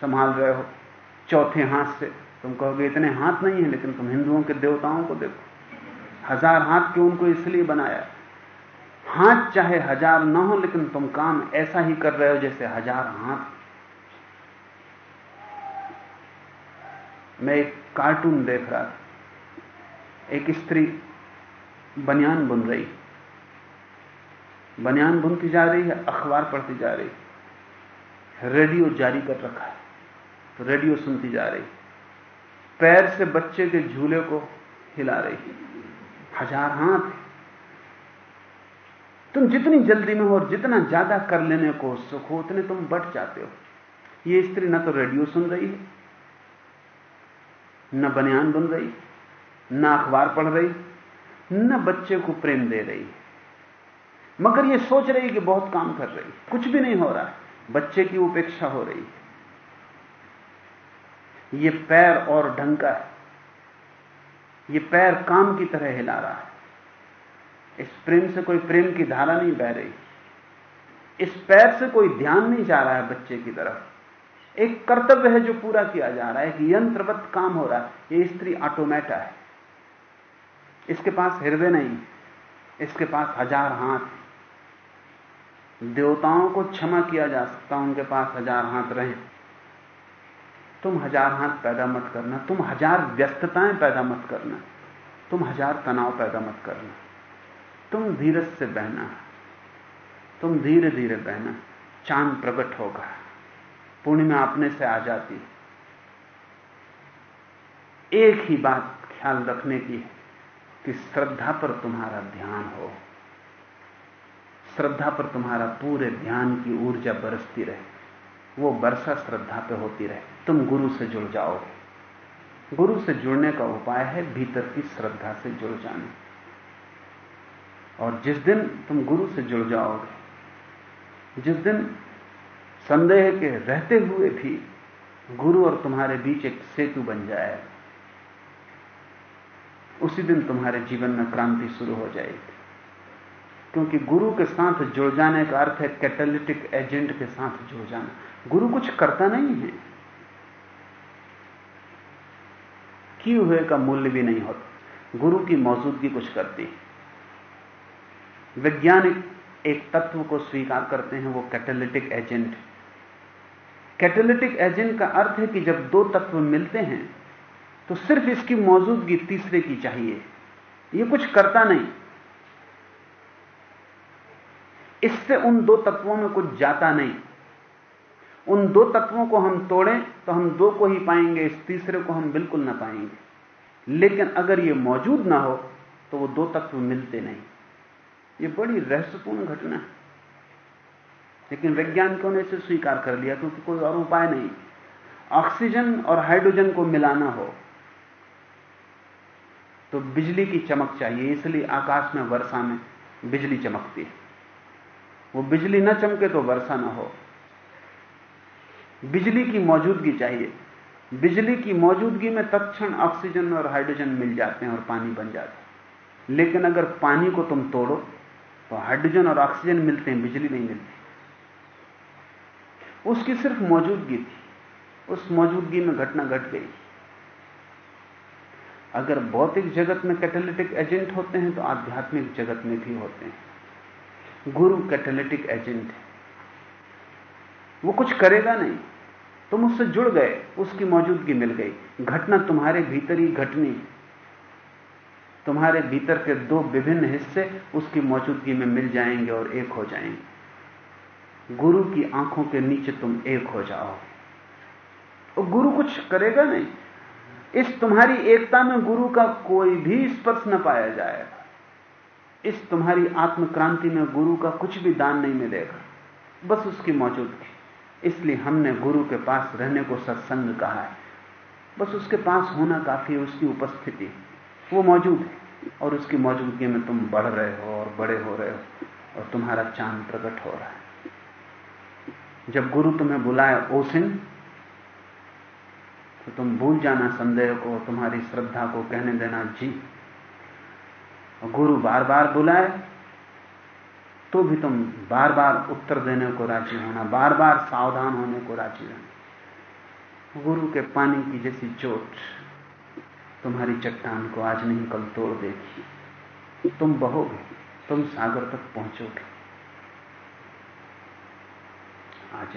संभाल रहे हो, चौथे हाथ से, तुम कहोगे, इतने हाथ नहीं है, लेकिन तुम हिंदुओं के देवताओं को देखो। हज़ार हाथ क्यों उनको इसलिए बनाया? हाथ चाहे हज़ार ना हो, लेकिन तुम काम ऐसा ही कर रहे हो जैसे हज़ार हाथ मैं एक कार्टून देख रहा था। एक स्त्री बनियान बुन रही। बनियान बुनती जा रही है, अखबार पढ़ती जा रही। है रेडियो जारी कर रखा है तो रेडियो सुनती जा रही। पैर से बच्चे के झूले को हिला रही। हज़ार हाथ तुम जितनी जल्दी में हो और जितना ज़्यादा कर लेने को सुख हो उतने तुम बढ़ जाते हो। ये स्त्री ना तो रेडियो सुन रही है न बनियान बन रही, न अखबार पढ़ रही, न बच्चे को प्रेम दे रही। मगर ये सोच रही कि बहुत काम कर रही, कुछ भी नहीं हो रहा है बच्चे की उपेक्षा हो रही। ये पैर और ढंग का है, ये पैर काम की तरह हिला रहा है। इस प्रेम से कोई प्रेम की धारा नहीं बह रही, इस पैर से कोई ध्यान नहीं जा रहा है बच्चे की तरफ़। एक कर्तव्य है जो पूरा किया जा रहा है, एक यंत्रवत काम हो रहा है। ये स्त्री ऑटोमेटा है। इसके पास हृदय नहीं इसके पास हज़ार हाथ देवताओं को क्षमा किया जा सकता उनके पास हज़ार हाथ रहे। तुम हज़ार हाथ पैदा मत करना। तुम हज़ार व्यस्तताएँ पैदा मत करना। तुम हज़ार तनाव पैदा मत करना। तुम धीरज से बहना। तुम धीरे धीरे बहना। चाँद प्रकट होगा। पूर्णिमा अपने से आ जाती है। एक ही बात ख्याल रखने की है कि श्रद्धा पर तुम्हारा ध्यान हो। श्रद्धा पर तुम्हारा पूरे ध्यान की ऊर्जा बरसती रहे। वो वर्षा श्रद्धा पे होती रहे। तुम गुरु से जुड़ जाओगे। गुरु से जुड़ने का उपाय है भीतर की श्रद्धा से जुड़ जाने। और जिस दिन तुम गुरु से जुड़ जाओगे, जिस दिन संदेह के रहते हुए भी गुरु और तुम्हारे बीच एक सेतु बन जाए। उसी दिन तुम्हारे जीवन में क्रांति शुरू हो जाएगी। क्योंकि गुरु के साथ जुड़ जाने का अर्थ है कैटेलिटिक एजेंट के साथ जुड़ जाना। गुरु कुछ करता नहीं है। किए हुए का मूल्य भी नहीं होता। गुरु की मौजूदगी कुछ करती है। वैज्ञानिक एक तत्व को स्वीकार करते हैं, वो कैटलिटिक एजेंट कैटेलिटिक एजेंट का अर्थ है कि जब दो तत्व मिलते हैं तो सिर्फ़ इसकी मौजूदगी तीसरे की चाहिए। यह कुछ करता नहीं। इससे उन दो तत्वों में कुछ जाता नहीं। उन दो तत्वों को हम तोड़ें तो हम दो को ही पाएँगे, इस तीसरे को हम बिल्कुल ना पाएँगे। लेकिन अगर ये मौजूद ना हो तो वो दो तत्व मिलते नहीं। ये बड़ी रहस्यपूर्ण घटना है। लेकिन वैज्ञानिकों ने इसे स्वीकार कर लिया क्योंकि कोई और उपाय नहीं। ऑक्सीजन और हाइड्रोजन को मिलाना हो तो बिजली की चमक चाहिए, इसलिए आकाश में वर्षा में बिजली चमकती है। वो बिजली न चमके तो वर्षा ना हो। बिजली की मौजूदगी चाहिए। बिजली की मौजूदगी में तत्क्षण ऑक्सीजन और हाइड्रोजन मिल जाते हैं और पानी बन जाता है। लेकिन अगर पानी को तुम तोड़ो तो हाइड्रोजन और ऑक्सीजन मिलते हैं, बिजली नहीं मिलती। उसकी सिर्फ़ मौजूदगी थी। उस मौजूदगी में घटना घट गट गई। अगर भौतिक जगत में कैटेलिटिक एजेंट होते हैं तो आध्यात्मिक जगत में भी होते हैं। गुरु कैटेलिटिक एजेंट है। वो कुछ करेगा नहीं। तुम उससे जुड़ गए, उसकी मौजूदगी मिल गई। घटना तुम्हारे भीतर ही घटनी तुम्हारे भीतर के दो विभिन्न हिस्से उसकी मौजूदगी में मिल जाएँगे और एक हो जाएँगे। गुरु की आँखों के नीचे तुम एक हो जाओ। गुरु कुछ करेगा नहीं। इस तुम्हारी एकता में गुरु का कोई भी स्पर्श न पाया जाएगा। इस तुम्हारी आत्मक्रांति में गुरु का कुछ भी दान नहीं मिलेगा। बस उसकी मौजूदगी। इसलिए हमने गुरु के पास रहने को सत्संग कहा है। बस उसके पास होना काफ़ी है, उसकी उपस्थिति। वो मौजूद है और उसकी मौजूदगी में तुम बढ़ रहे हो और बड़े हो रहे हो और तुम्हारा चाँद प्रकट हो रहा है। जब गुरु तुम्हें बुलाए ओसिन तो तुम भूल जाना संदेह को, तुम्हारी श्रद्धा को कहने देना जी। गुरु बार बार बुलाए तो भी तुम बार बार उत्तर देने को राज़ी होना बार बार सावधान होने को राज़ी रहना। गुरु के पानी की जैसी चोट तुम्हारी चट्टान को आज नहीं कल तोड़ देगी। तुम बहोगे, तुम सागर तक पहुंचोगे। आज